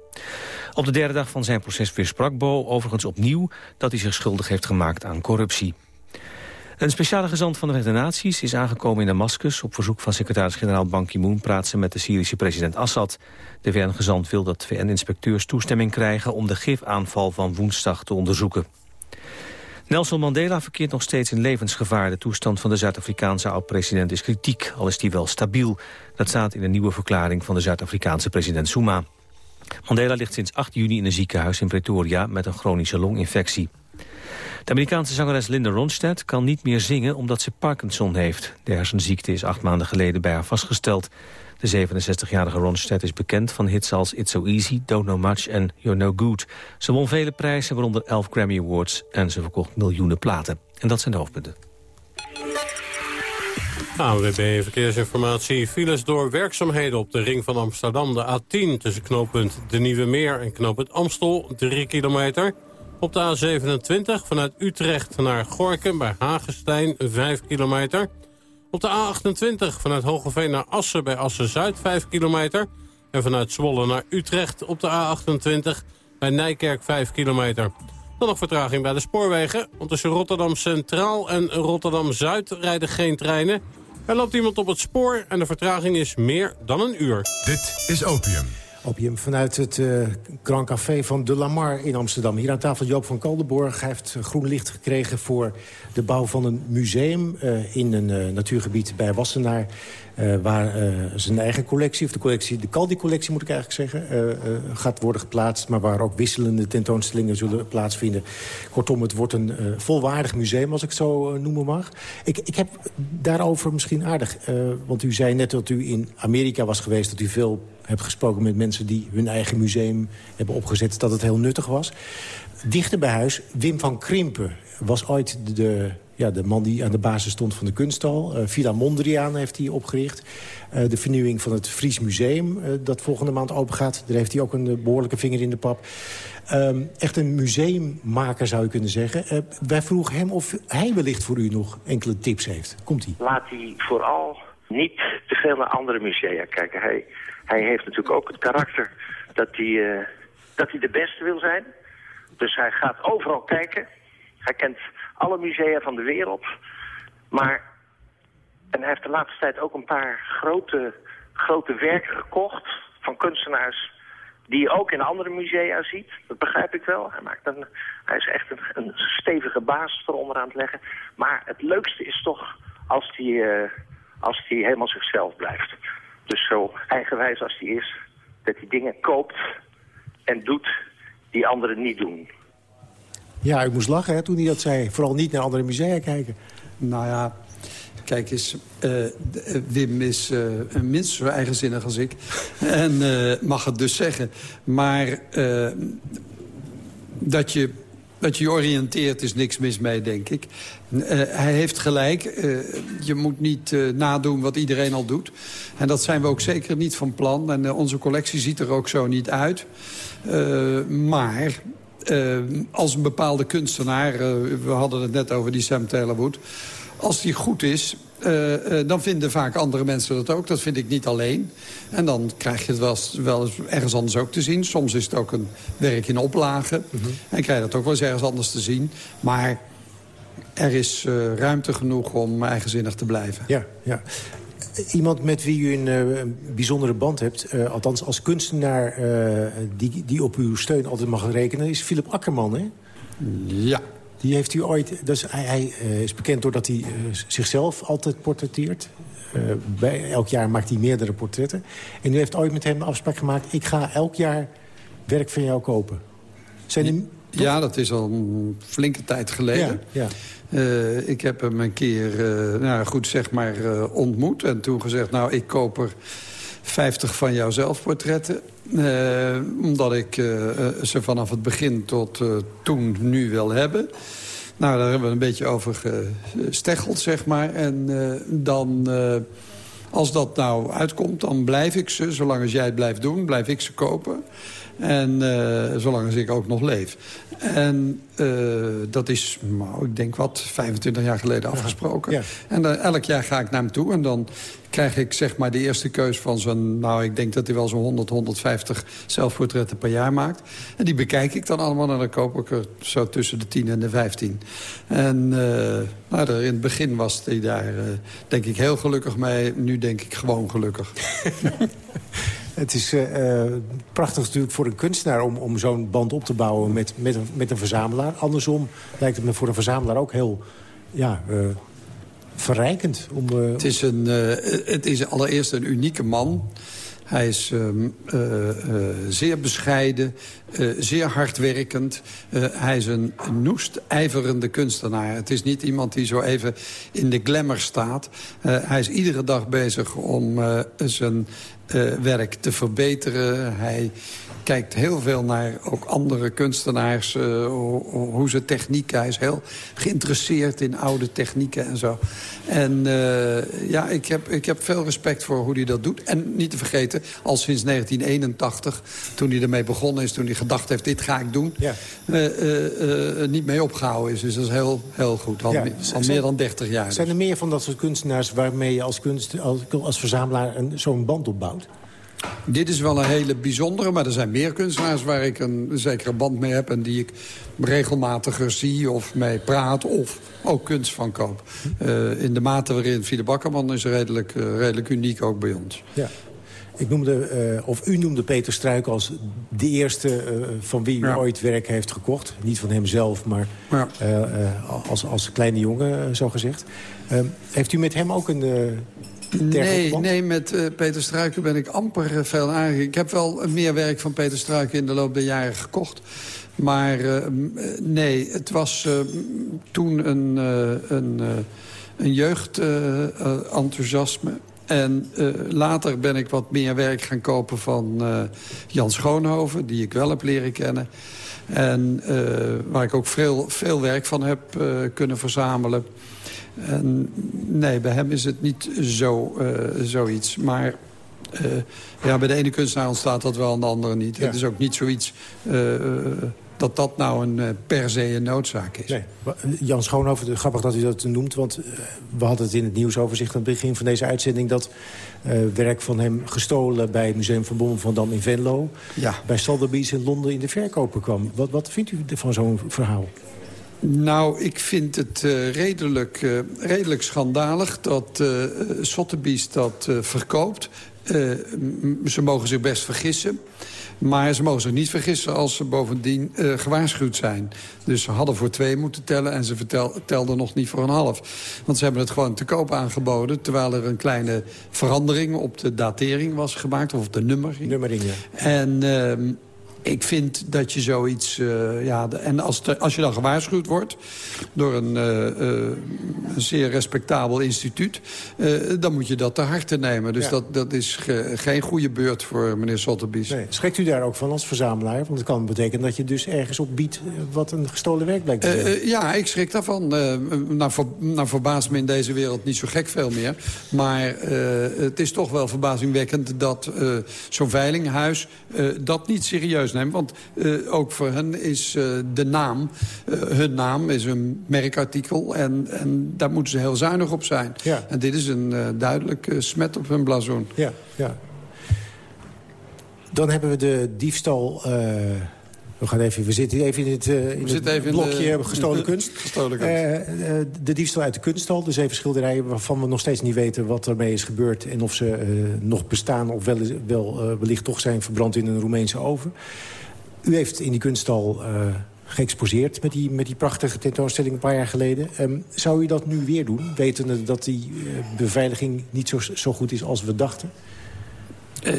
Op de derde dag van zijn proces weersprak Bo overigens opnieuw dat hij zich schuldig heeft gemaakt aan corruptie. Een speciale gezant van de Verenigde Naties is aangekomen in Damascus. Op verzoek van secretaris-generaal Ban Ki-moon praat ze met de Syrische president Assad. De VN-gezant wil dat VN-inspecteurs toestemming krijgen om de gifaanval van woensdag te onderzoeken. Nelson Mandela verkeert nog steeds in levensgevaar. De toestand van de Zuid-Afrikaanse oud-president is kritiek, al is die wel stabiel. Dat staat in een nieuwe verklaring van de Zuid-Afrikaanse president Zuma. Mandela ligt sinds 8 juni in een ziekenhuis in Pretoria met een chronische longinfectie. De Amerikaanse zangeres Linda Ronstadt kan niet meer zingen omdat ze Parkinson heeft. De hersenziekte is acht maanden geleden bij haar vastgesteld. De 67-jarige Ronstadt is bekend van hits als It's So Easy, Don't Know Much en You're No Good. Ze won vele prijzen, waaronder 11 Grammy Awards en ze verkocht miljoenen platen. En dat zijn de hoofdpunten. ANWB Verkeersinformatie. Files door werkzaamheden op de ring van Amsterdam. De A10 tussen knooppunt De Nieuwe Meer en knooppunt Amstel. 3 kilometer. Op de A27 vanuit Utrecht naar Gorkum bij Hagestein 5 kilometer. Op de A28 vanuit Hogeveen naar Assen bij Assen-Zuid 5 kilometer. En vanuit Zwolle naar Utrecht op de A28 bij Nijkerk 5 kilometer. Dan nog vertraging bij de spoorwegen. Want tussen Rotterdam Centraal en Rotterdam Zuid rijden geen treinen. Er loopt iemand op het spoor en de vertraging is meer dan een uur. Dit is Opium. Opium vanuit het uh, Grand Café van De Lamar in Amsterdam. Hier aan tafel Joop van Kaldenborg. Heeft groen licht gekregen voor de bouw van een museum... Uh, in een natuurgebied bij Wassenaar. Waar zijn eigen collectie, of de collectie, de Caldi-collectie moet ik eigenlijk zeggen, gaat worden geplaatst. Maar waar ook wisselende tentoonstellingen zullen plaatsvinden. Kortom, het wordt een volwaardig museum, als ik zo noemen mag. Ik, ik heb daarover misschien aardig, want u zei net dat u in Amerika was geweest, dat u veel hebt gesproken met mensen die hun eigen museum hebben opgezet, dat het heel nuttig was. Dichter bij huis, Wim van Krimpen was ooit de ja, de man die aan de basis stond van de kunsthal. Uh, Villa Mondriaan heeft hij opgericht. Uh, de vernieuwing van het Fries Museum, uh, dat volgende maand open gaat. Daar heeft hij ook een behoorlijke vinger in de pap. Um, echt een museummaker zou je kunnen zeggen. wij vroegen hem of hij wellicht voor u nog enkele tips heeft. Komt hij? Laat hij vooral niet te veel naar andere musea kijken. Hij heeft natuurlijk ook het karakter dat hij, dat hij de beste wil zijn. Dus hij gaat overal kijken. Hij kent alle musea van de wereld. Maar, en hij heeft de laatste tijd ook een paar grote, grote werken gekocht van kunstenaars die je ook in andere musea ziet. Dat begrijp ik wel. Hij, maakt een, hij is echt een, een stevige basis eronder aan het leggen. Maar het leukste is toch als hij, uh, als hij helemaal zichzelf blijft. Dus zo eigenwijs als hij is, dat hij dingen koopt en doet die anderen niet doen. Ja, ik moest lachen hè, toen hij dat zei. Vooral niet naar andere musea kijken. Nou ja, Kijk eens, uh, Wim is uh, minstens zo eigenzinnig als ik. en uh, mag het dus zeggen. Maar dat, je, dat je oriënteert is niks mis mee, denk ik. hij heeft gelijk. je moet niet nadoen wat iedereen al doet. En dat zijn we ook zeker niet van plan. En onze collectie ziet er ook zo niet uit. maar als een bepaalde kunstenaar... We hadden het net over die Sam Taylor Wood... als die goed is, uh, dan vinden vaak andere mensen dat ook. Dat vind ik niet alleen. En dan krijg je het wel, wel eens ergens anders ook te zien. Soms is het ook een werk in oplagen. Mm -hmm. En krijg je dat ook wel eens ergens anders te zien. Maar er is ruimte genoeg om eigenzinnig te blijven. Ja, ja iemand met wie u een bijzondere band hebt... Althans als kunstenaar die, die op uw steun altijd mag rekenen... is Philip Akkerman, hè? Ja. Die heeft u ooit... Dus hij, hij is bekend doordat hij zichzelf altijd portretteert. bij, elk jaar maakt hij meerdere portretten. En u heeft ooit met hem een afspraak gemaakt... ik ga elk jaar werk van jou kopen. Zijn Ja, dat is al een flinke tijd geleden. Ja, Uh, ik heb hem een keer, uh, nou goed zeg maar, ontmoet. En toen gezegd, nou, ik koop er 50 van jouw zelfportretten. Omdat ik ze vanaf het begin tot toen nu wil hebben. Nou, daar hebben we een beetje over gesteggeld, zeg maar. En dan... Als dat nou uitkomt, dan blijf ik ze. Zolang als jij het blijft doen, blijf ik ze kopen. En uh, zolang als ik ook nog leef. En uh, dat is, nou, ik denk wat, 25 jaar geleden afgesproken. Ja. En uh, elk jaar ga ik naar hem toe. En dan krijg ik zeg maar de eerste keus van zo'n... nou, ik denk dat hij wel zo'n 100, 150 zelfportretten per jaar maakt. En die bekijk ik dan allemaal en dan koop ik er zo tussen de 10 en de 15. En nou, in het begin was hij daar, denk ik, heel gelukkig mee. Nu denk ik gewoon gelukkig. Het is uh, prachtig natuurlijk voor een kunstenaar om, om zo'n band op te bouwen met, met, een, met een verzamelaar. Andersom lijkt het me voor een verzamelaar ook heel ja, uh, verrijkend. Om, het, is een, het is allereerst een unieke man. Hij is uh, zeer bescheiden, zeer hardwerkend. hij is een noest, ijverende kunstenaar. Het is niet iemand die zo even in de glamour staat. hij is iedere dag bezig om zijn werk te verbeteren. Hij kijkt heel veel naar ook andere kunstenaars, uh, hoe ze techniek... Hij is heel geïnteresseerd in oude technieken en zo. En uh, ja, ik heb, ik heb veel respect voor hoe hij dat doet. En niet te vergeten, al sinds 1981, toen hij ermee begonnen is... toen hij gedacht heeft, dit ga ik doen, ja. uh, niet mee opgehouden is. Dus dat is heel, heel goed, al, ja, al meer dan 30 jaar. Zijn er meer van dat soort kunstenaars waarmee je als, kunst, als, als verzamelaar zo'n band opbouwt? Dit is wel een hele bijzondere, maar er zijn meer kunstenaars... waar ik een zekere band mee heb en die ik regelmatiger zie of mee praat... of ook kunst van koop. Uh, in de mate waarin Fide Bakkerman is redelijk, uh, redelijk uniek ook bij ons. Ja. Ik noemde, uh, of u noemde Peter Struik als de eerste van wie u ja. ooit werk heeft gekocht. Niet van hemzelf, maar ja. als, als kleine jongen, zo gezegd. heeft u met hem ook een Nee, nee, met uh, Peter Struiken ben ik amper uh, veel aangegeven. Ik heb wel meer werk van Peter Struiken in de loop der jaren gekocht. Maar uh, nee, het was toen een, een, een jeugdenthousiasme. En later ben ik wat meer werk gaan kopen van Jan Schoonhoven... die ik wel heb leren kennen. En waar ik ook veel, veel werk van heb kunnen verzamelen... En nee, bij hem is het niet zo, uh, zoiets. Maar uh, ja, bij de ene kunstenaar ontstaat dat wel, en de andere niet. Ja. Het is ook niet zoiets... Dat dat nou een, per se een noodzaak is. Nee. Jan Schoonhoven, grappig dat u dat noemt... want we hadden het in het nieuwsoverzicht aan het begin van deze uitzending... dat uh, werk van hem gestolen bij het Museum van Bommel van Dam in Venlo... Ja. bij Sotheby's in Londen in de verkopen kwam. Wat, wat vindt u van zo'n verhaal? Nou, ik vind het uh, redelijk, uh, redelijk schandalig dat uh, Sotheby's dat verkoopt. ze mogen zich best vergissen. Maar ze mogen zich niet vergissen als ze bovendien gewaarschuwd zijn. Dus ze hadden voor twee moeten tellen en ze vertel, telden nog niet voor een half. Want ze hebben het gewoon te koop aangeboden... terwijl er een kleine verandering op de datering was gemaakt... of op de nummering. Nummering, ja. En ehm, ik vind dat je zoiets... Uh, ja, en als, te, als je dan gewaarschuwd wordt door een, uh, uh, een zeer respectabel instituut... dan moet je dat te harte nemen. Dus ja. dat, dat is ge, geen goede beurt voor meneer Sotheby's. Nee. Schrikt u daar ook van als verzamelaar? Want het kan betekenen dat je dus ergens op biedt... wat een gestolen werk blijkt te zijn. ja, ik schrik daarvan. nou, voor, nou verbaast me in deze wereld niet zo gek veel meer. Maar het is toch wel verbazingwekkend dat zo'n veilinghuis... dat niet serieus Want uh, ook voor hen is uh, de naam, uh, hun naam is een merkartikel. En, en daar moeten ze heel zuinig op zijn. Ja. En dit is een duidelijk smet op hun blazoen. Ja, ja. Dan hebben we de diefstal... We, gaan even, we zitten even in het, uh, in het even blokje in de, gestolen kunst. Gestolen kunst. Uh, uh, de diefstal uit de kunsthal. De zeven schilderijen waarvan we nog steeds niet weten wat ermee is gebeurd... en of ze nog bestaan of wel, wel wellicht toch zijn verbrand in een Roemeense oven. U heeft in die kunsthal geëxposeerd met die, met die prachtige tentoonstelling een paar jaar geleden. Um, zou u dat nu weer doen, wetende dat die beveiliging niet zo, zo goed is als we dachten?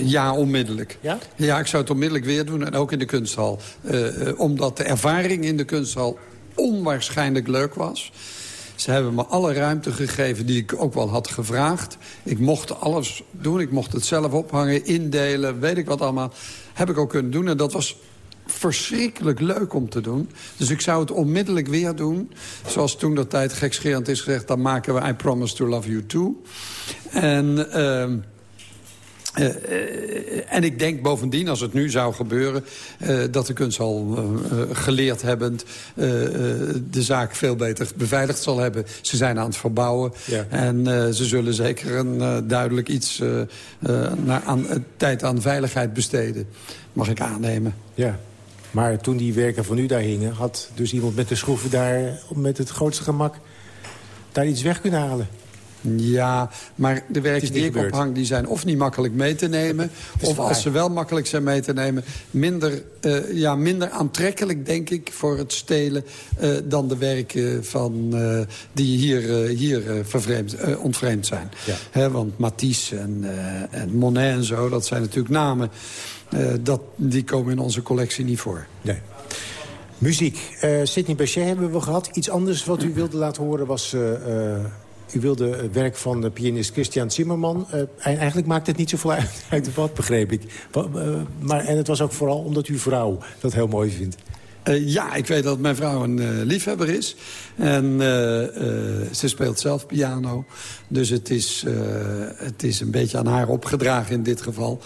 Ja, onmiddellijk. Ja? Ja, ik zou het onmiddellijk weer doen. En ook in de kunsthal. omdat de ervaring in de kunsthal onwaarschijnlijk leuk was. Ze hebben me alle ruimte gegeven die ik ook wel had gevraagd. Ik mocht alles doen. Ik mocht het zelf ophangen, indelen, weet ik wat allemaal. Heb ik ook kunnen doen. En dat was verschrikkelijk leuk om te doen. Dus ik zou het onmiddellijk weer doen. Zoals toen dat tijd gekscherend is gezegd... dan maken we I Promise to Love You Too. En... Uh, uh, uh, en ik denk bovendien, als het nu zou gebeuren... Uh, dat de kunst al geleerd hebbend de zaak veel beter beveiligd zal hebben. Ze zijn aan het verbouwen. Ja. En ze zullen zeker een duidelijk iets naar aan, tijd aan veiligheid besteden. Mag ik aannemen. Ja. Maar toen die werken van u daar hingen... had dus iemand met de schroeven daar met het grootste gemak... daar iets weg kunnen halen. Ja, maar de werken die ik ophang die zijn of niet makkelijk mee te nemen... of als ze wel makkelijk zijn mee te nemen... minder, uh, ja, minder aantrekkelijk, denk ik, voor het stelen... Uh, dan de werken van, uh, die hier, hier vervreemd, ontvreemd zijn. Ja. He, want Matisse en, en Monet en zo, dat zijn natuurlijk namen... dat, die komen in onze collectie niet voor. Nee. Muziek. Sidney Bechet hebben we gehad. Iets anders wat u wilde laten horen was... U wilde het werk van de pianist Christian Zimmerman. Uh, eigenlijk maakt het niet zoveel uit, wat, begreep ik. Uh, maar, en het was ook vooral omdat uw vrouw dat heel mooi vindt. Ja, ik weet dat mijn vrouw een liefhebber is. En ze speelt zelf piano. Dus het is, het is een beetje aan haar opgedragen in dit geval.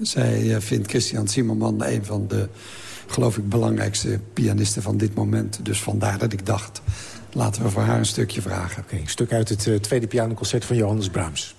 zij vindt Christian Zimmerman een van de, geloof ik, belangrijkste pianisten van dit moment. Dus vandaar dat ik dacht Laten we voor haar een stukje vragen. Oké, een stuk uit het uh, tweede pianoconcert van Johannes Brahms.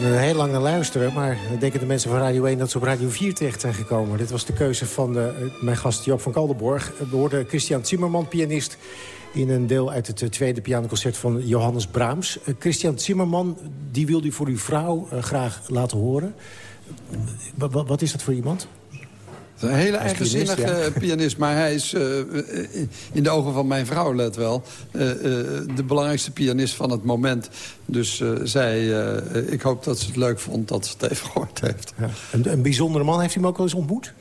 Kunnen er heel lang naar luisteren, maar denken de mensen van Radio 1 dat ze op Radio 4 terecht zijn gekomen. Dit was de keuze van uh, mijn gast Joop van Kaldenborg. We hoorden Christian Zimmerman, pianist, in een deel uit het tweede pianoconcert van Johannes Brahms. Christian Zimmerman, die wilde u voor uw vrouw graag laten horen. wat is dat voor iemand? Een hele eigenzinnige pianist, ja. pianist, maar hij is uh, in de ogen van mijn vrouw, let wel... Uh, de belangrijkste pianist van het moment. Dus zij, ik hoop dat ze het leuk vond dat ze het even gehoord heeft. Ja. Een, een bijzondere man, heeft u hem ook wel eens ontmoet?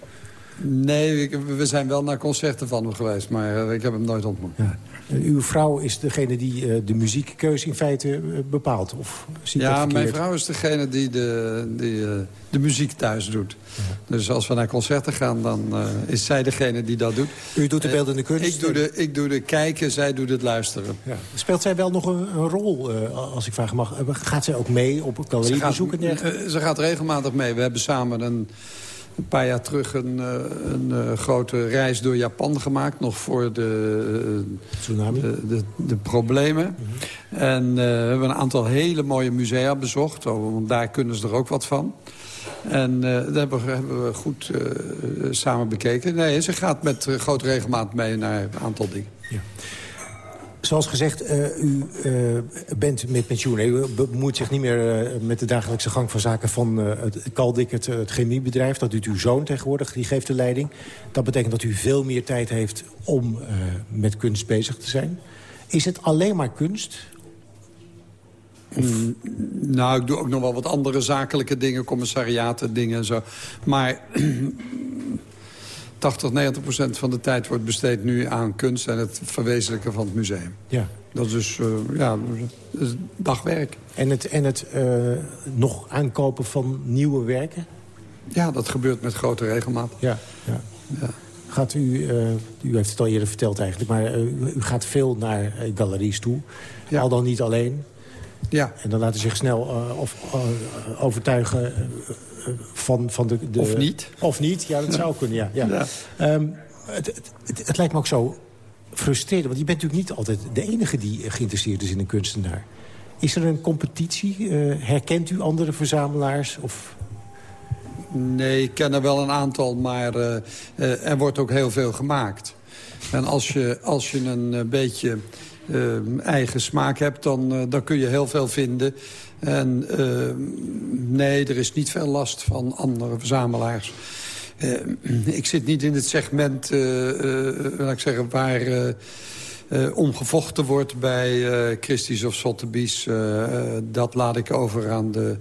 Nee, we zijn wel naar concerten van hem geweest, maar ik heb hem nooit ontmoet. Ja. Uw vrouw is degene die uh, de muziekkeuze in feite uh, bepaalt? Of ja, mijn vrouw is degene die de, die, de muziek thuis doet. Ja. Dus als we naar concerten gaan, dan is zij degene die dat doet. U doet de beeldende kunst? Ik doe de, ik doe de kijken, zij doet het luisteren. Ja. Speelt zij wel nog een, een rol, als ik vragen mag? Gaat zij ook mee op galeriebezoek en dergelijke? Ze gaat regelmatig mee. We hebben samen een een paar jaar terug een, een, een, grote reis door Japan gemaakt. Nog voor de, Tsunami. de, de, de problemen. Mhm. En uh, we hebben een aantal hele mooie musea bezocht. Want daar kunnen ze er ook wat van. En uh, dat hebben we, hebben we goed uh, samen bekeken. Nee, ze gaat met grote regelmaat mee naar een aantal dingen. Ja. Zoals gezegd, uh, u uh, bent met pensioen. U bemoeit zich niet meer uh, met de dagelijkse gang van zaken van het Kaldik, het, het, chemiebedrijf. Dat doet uw zoon tegenwoordig, die geeft de leiding. Dat betekent dat u veel meer tijd heeft om met kunst bezig te zijn. Is het alleen maar kunst? Of... Mm, nou, ik doe ook nog wel wat andere zakelijke dingen, commissariaten, dingen en zo. Maar 80, 90 procent van de tijd wordt besteed nu aan kunst... en het verwezenlijken van het museum. Ja. Dat is dus uh, ja, is dagwerk. En het, en het uh, nog aankopen van nieuwe werken? Ja, dat gebeurt met grote regelmaat. Ja, ja. ja. Gaat u, uh, u heeft het al eerder verteld eigenlijk... maar u gaat veel naar galeries toe. Ja. Al dan niet alleen. Ja. En dan laten zich snel of, overtuigen van, van de, de... Of niet. Of niet, ja, dat zou kunnen, ja. ja. ja. Um, het, het, het, het, lijkt me ook zo frustrerend. Want je bent natuurlijk niet altijd de enige die geïnteresseerd is in een kunstenaar. Is er een competitie? Uh, herkent u andere verzamelaars? Of... Nee, ik ken er wel een aantal, maar uh, uh, er wordt ook heel veel gemaakt. En als je, als je een beetje eigen smaak hebt, dan, dan kun je heel veel vinden. En uh, nee, er is niet veel last van andere verzamelaars. Ik zit niet in het segment, laat ik zeggen, waar omgevochten wordt bij Christies of Sotheby's. dat laat ik over aan de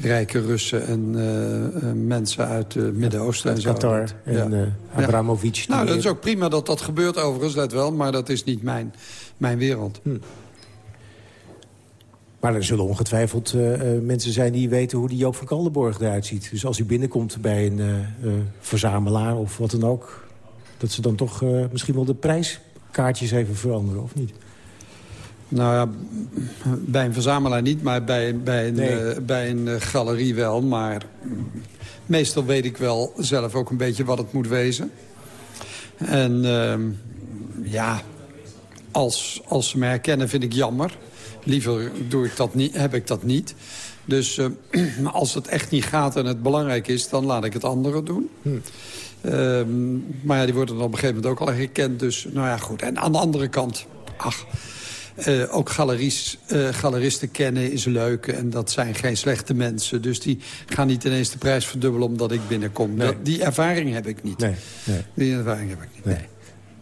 rijke Russen en mensen uit het Midden-Oosten. en zo. Qatar en ja. Abramovic. Nou, dat is ook prima dat dat gebeurt overigens, let wel. Maar dat is niet mijn, mijn wereld. Hm. Maar er zullen ongetwijfeld uh, mensen zijn die weten hoe die Joop van Kaldenborg eruit ziet. Dus als u binnenkomt bij een uh, verzamelaar of wat dan ook... dat ze dan toch misschien wel de prijskaartjes even veranderen, of niet? Nou ja, bij een verzamelaar niet, maar bij, bij een, nee. bij een galerie wel. Maar meestal weet ik wel zelf ook een beetje wat het moet wezen. En ehm, ja, als, als ze me herkennen vind ik jammer... Liever doe ik dat niet, heb ik dat niet. Dus uh, als het echt niet gaat en het belangrijk is... dan laat ik het anderen doen. Hm. Uh, maar ja, die worden dan op een gegeven moment ook al herkend. Dus nou ja, goed. En aan de andere kant, ach... Uh, ook galeries, uh, galeristen kennen is leuk. En dat zijn geen slechte mensen. Dus die gaan niet ineens de prijs verdubbelen omdat ik binnenkom. Nee. Dat, die ervaring heb ik niet. Nee, nee. Die ervaring heb ik niet, nee.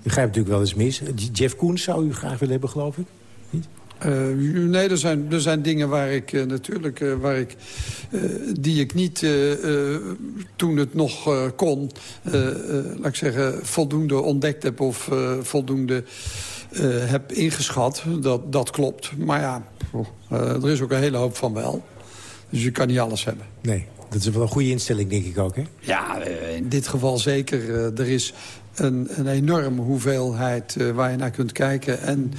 U grijpt natuurlijk wel eens mis. Jeff Koens zou u graag willen hebben, geloof ik? Niet? Uh, nee, er zijn, er zijn dingen waar ik uh, natuurlijk, uh, waar ik, die ik niet toen het nog kon, laat ik zeggen, voldoende ontdekt heb of voldoende heb ingeschat. Dat, dat klopt. Maar ja, er is ook een hele hoop van wel. Dus je kan niet alles hebben. Nee, dat is wel een goede instelling, denk ik ook, hè? Ja, in dit geval zeker. er is een, een enorme hoeveelheid waar je naar kunt kijken. En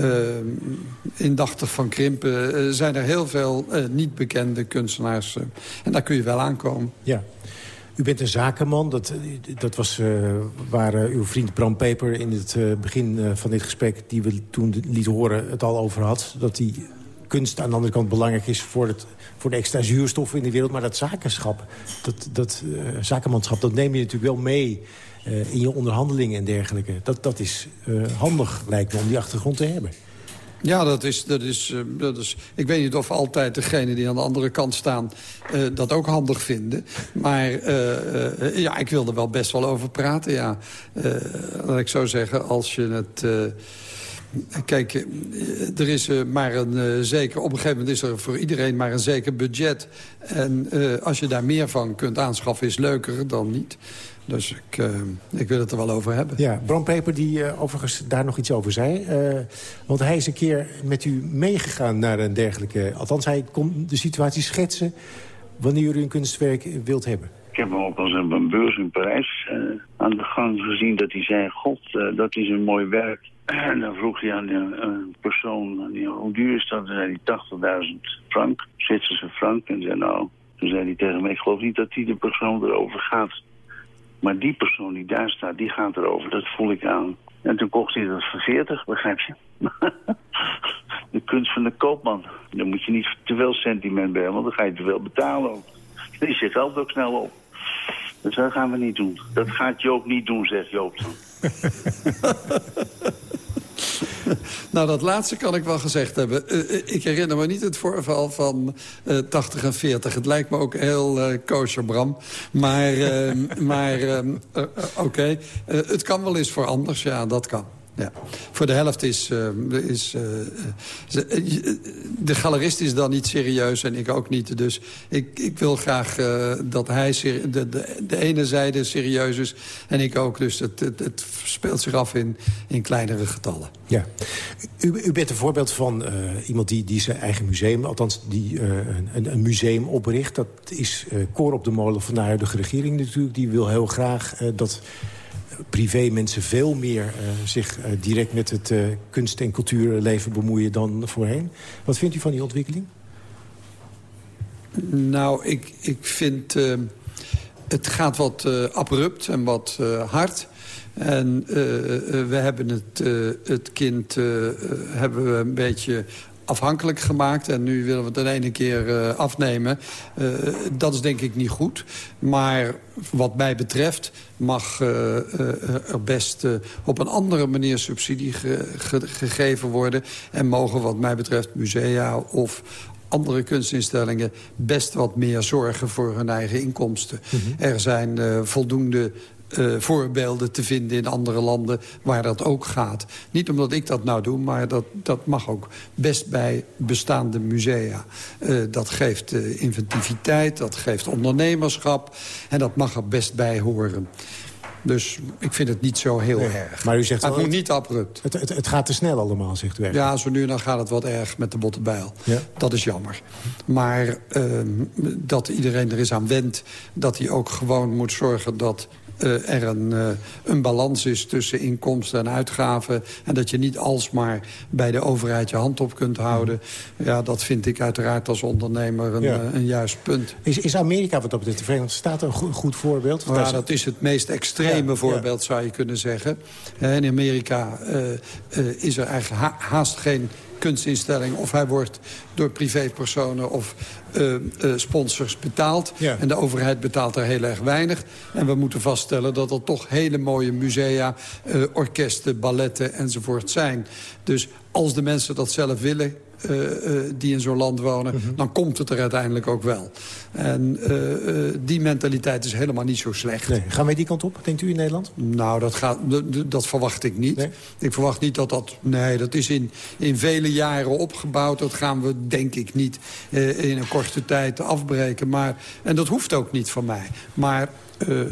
uh, indachtig van krimpen... Uh, zijn er heel veel niet bekende kunstenaars. en daar kun je wel aankomen. Ja. U bent een zakenman. Dat, dat was waar uw vriend Bram Peper in het begin van dit gesprek... die we toen lieten horen, het al over had. Dat hij kunst aan de andere kant belangrijk is... voor, het, voor de extra zuurstof in de wereld. Maar dat zakenschap, dat, dat zakenmanschap, dat neem je natuurlijk wel mee... Uh, in je onderhandelingen en dergelijke. Dat, dat is uh, handig, lijkt me, om die achtergrond te hebben. Ja, dat is, dat, is, uh, dat is... Ik weet niet of altijd degenen die aan de andere kant staan... Dat ook handig vinden. Maar ja, ik wil er wel best wel over praten, ja. laat ik zo zeggen, als je het... Kijk, er is maar een zeker... Op een gegeven moment is er voor iedereen maar een zeker budget. En als je daar meer van kunt aanschaffen, is leuker dan niet. Dus ik, uh, ik wil het er wel over hebben. Ja, Bram Peper die uh, overigens daar nog iets over zei. Uh, want hij is een keer met u meegegaan naar een dergelijke... Althans, hij kon de situatie schetsen wanneer u een kunstwerk wilt hebben. Ik heb hem ook als een beurs in Parijs aan de gang gezien dat hij zei... God, dat is een mooi werk. En dan vroeg hij aan een persoon, hoe duur is dat? Dan zei hij 80.000 frank, Zwitserse frank. En zei nou, toen zei hij tegen mij, ik geloof niet dat die de persoon erover gaat. Maar die persoon die daar staat, die gaat erover. Dat voel ik aan. En toen kocht hij dat voor 40, begrijp je? de kunst van de koopman. Dan moet je niet te veel sentiment bij want dan ga je te veel betalen ook. Dan is je geld ook snel op. Dus dat gaan we niet doen. Dat gaat Joop niet doen, zegt Joop dan. nou, dat laatste kan ik wel gezegd hebben. Uh, ik herinner me niet het voorval van uh, 80 en 40. Het lijkt me ook heel uh, kosher, Bram. Maar, maar oké, okay. het kan wel eens voor anders. Ja, dat kan. Ja. Voor de helft is, uh, is uh, de galerist is dan niet serieus en ik ook niet. Dus ik, ik wil graag dat hij de, de, de, ene zijde serieus is en ik ook. Dus het, het, het, speelt zich af in, in kleinere getallen. Ja. U, u bent een voorbeeld van iemand die, die zijn eigen museum... althans die een, een, museum opricht. Dat is koor op de molen van de huidige regering natuurlijk. Die wil heel graag dat privé mensen veel meer uh, zich uh, direct met het uh, kunst- en cultuurleven bemoeien dan voorheen. Wat vindt u van die ontwikkeling? Nou, ik, ik vind... het gaat wat abrupt en wat hard... En we hebben het, het kind hebben we een beetje afhankelijk gemaakt. En nu willen we het in ene keer uh, afnemen. Uh, dat is denk ik niet goed. Maar wat mij betreft mag uh, er best op een andere manier subsidie ge ge gegeven worden. En mogen wat mij betreft musea of andere kunstinstellingen best wat meer zorgen voor hun eigen inkomsten. Mm -hmm. Er zijn uh, voldoende uh, voorbeelden te vinden in andere landen waar dat ook gaat. Niet omdat ik dat nou doe, maar dat, dat mag ook best bij bestaande musea. Uh, dat geeft uh, inventiviteit, dat geeft ondernemerschap en dat mag er best bij horen. Dus ik vind het niet zo heel nee, erg. Maar u zegt het wel, moet niet abrupt. Het, het, het, gaat te snel allemaal, zegt u Ja, zo nu en dan gaat het wat erg met de botte bijl. Ja. Dat is jammer. Maar uh, dat iedereen er is aan wendt... dat hij ook gewoon moet zorgen dat uh, er een, uh, een balans is tussen inkomsten en uitgaven... en dat je niet alsmaar bij de overheid je hand op kunt houden. Ja, dat vind ik uiteraard als ondernemer een, ja. uh, een juist punt. Is, is Amerika wat dat betreft de Verenigde Staten een goed, goed voorbeeld? Ja, dat is het meest extreme ja, voorbeeld, zou je kunnen zeggen. in Amerika is er eigenlijk ha haast geen kunstinstelling... of hij wordt door privépersonen of uh, uh, sponsors betaald. Ja. En de overheid betaalt er heel erg weinig. En we moeten vaststellen dat er toch hele mooie musea... Uh, orkesten, balletten enzovoort zijn. Dus als de mensen dat zelf willen... Uh, uh, die in zo'n land wonen, mm -hmm. dan komt het er uiteindelijk ook wel. En uh, die mentaliteit is helemaal niet zo slecht. Nee. Gaan wij die kant op, denkt u, in Nederland? Nou, dat, gaat, dat verwacht ik niet. Nee? Ik verwacht niet dat dat... Nee, dat is in, in vele jaren opgebouwd. Dat gaan we, denk ik, niet in een korte tijd afbreken. Maar, en dat hoeft ook niet van mij. Maar Uh, uh,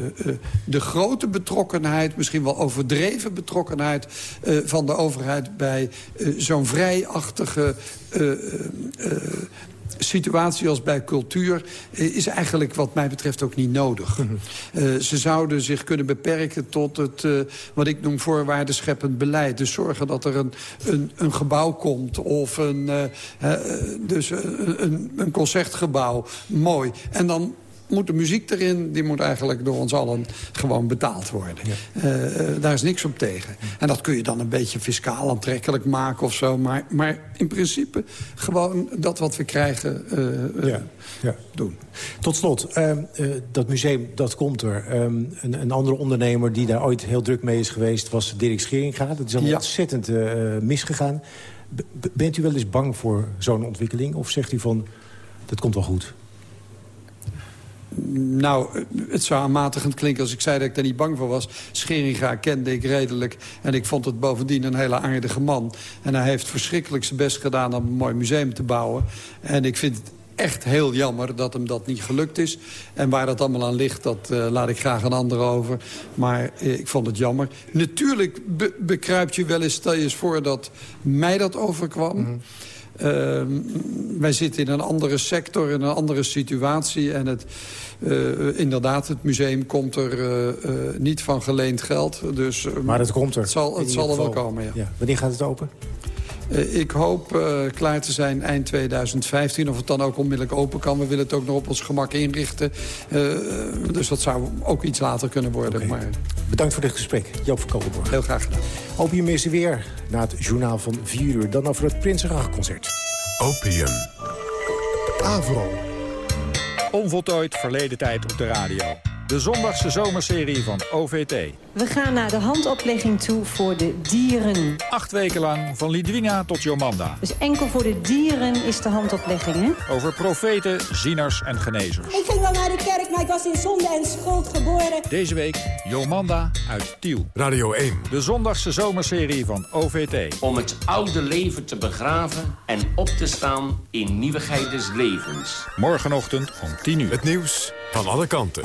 de grote betrokkenheid, misschien wel overdreven betrokkenheid... Uh, van de overheid bij zo'n vrijachtige situatie als bij cultuur is eigenlijk wat mij betreft ook niet nodig. Mm -hmm. uh, ze zouden zich kunnen beperken tot het, uh, wat ik noem voorwaardenscheppend beleid. Dus zorgen dat er een, een, een gebouw komt of een, uh, dus een, een concertgebouw. Mooi. En dan moet de muziek erin, die moet eigenlijk door ons allen gewoon betaald worden. Eh, eh, daar is niks op tegen. En dat kun je dan een beetje fiscaal aantrekkelijk maken of zo. Maar, maar in principe gewoon dat wat we krijgen uh, ja, ja. doen. Tot slot, ehm, dat museum, dat komt er. Ehm, een, een, andere ondernemer die daar ooit heel druk mee is geweest... was Dirk Scheringa. Dat is allemaal ontzettend misgegaan. bent u wel eens bang voor zo'n ontwikkeling? Of zegt u van, dat komt wel goed? Nou, het zou aanmatigend klinken als ik zei dat ik daar niet bang voor was. Scheringa kende ik redelijk. En ik vond het bovendien een hele aardige man. En hij heeft verschrikkelijk zijn best gedaan om een mooi museum te bouwen. En ik vind het echt heel jammer dat hem dat niet gelukt is. En waar dat allemaal aan ligt, dat uh, laat ik graag een ander over. Maar uh, ik vond het jammer. Natuurlijk be bekruipt je wel eens, stel je eens voor dat mij dat overkwam... -hmm. Uh, wij zitten in een andere sector, in een andere situatie. En het, uh, inderdaad, het museum komt er uh, niet van geleend geld. Dus, maar het komt er. Het zal, het zal er wel komen, ja. ja. Wanneer gaat het open? Uh, ik hoop uh, klaar te zijn eind 2015. Of het dan ook onmiddellijk open kan. We willen het ook nog op ons gemak inrichten. Uh, dus dat zou ook iets later kunnen worden. Okay. Maar... Bedankt voor dit gesprek, Joop van Kopenborg. Heel graag gedaan. Opium is er weer na het journaal van 4 uur. Dan over het Prinsengrachtconcert. Opium. Avro. Onvoltooid verleden tijd op de radio. De zondagse zomerserie van OVT. We gaan naar de handoplegging toe voor de dieren. Acht weken lang, van Lidwina tot Jomanda. Dus enkel voor de dieren is de handoplegging, hè? Over profeten, zieners en genezers. Ik ging wel naar de kerk, maar ik was in zonde en schuld geboren. Deze week Jomanda uit Tiel. Radio 1. De zondagse zomerserie van OVT. Om het oude leven te begraven en op te staan in nieuwigheid des levens. Morgenochtend om 10 uur. Het nieuws van alle kanten.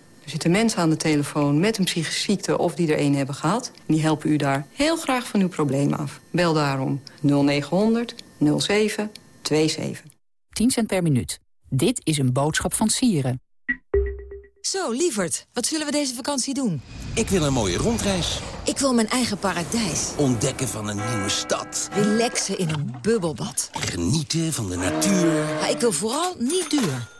Er zitten mensen aan de telefoon met een psychische ziekte of die er een hebben gehad. En die helpen u daar heel graag van uw probleem af. Bel daarom 0900 0727. 10 cent per minuut. Dit is een boodschap van Sieren. Zo, lieverd, wat zullen we deze vakantie doen? Ik wil een mooie rondreis. Ik wil mijn eigen paradijs. Ontdekken van een nieuwe stad. Relaxen in een bubbelbad. Genieten van de natuur. Maar ik wil vooral niet duur.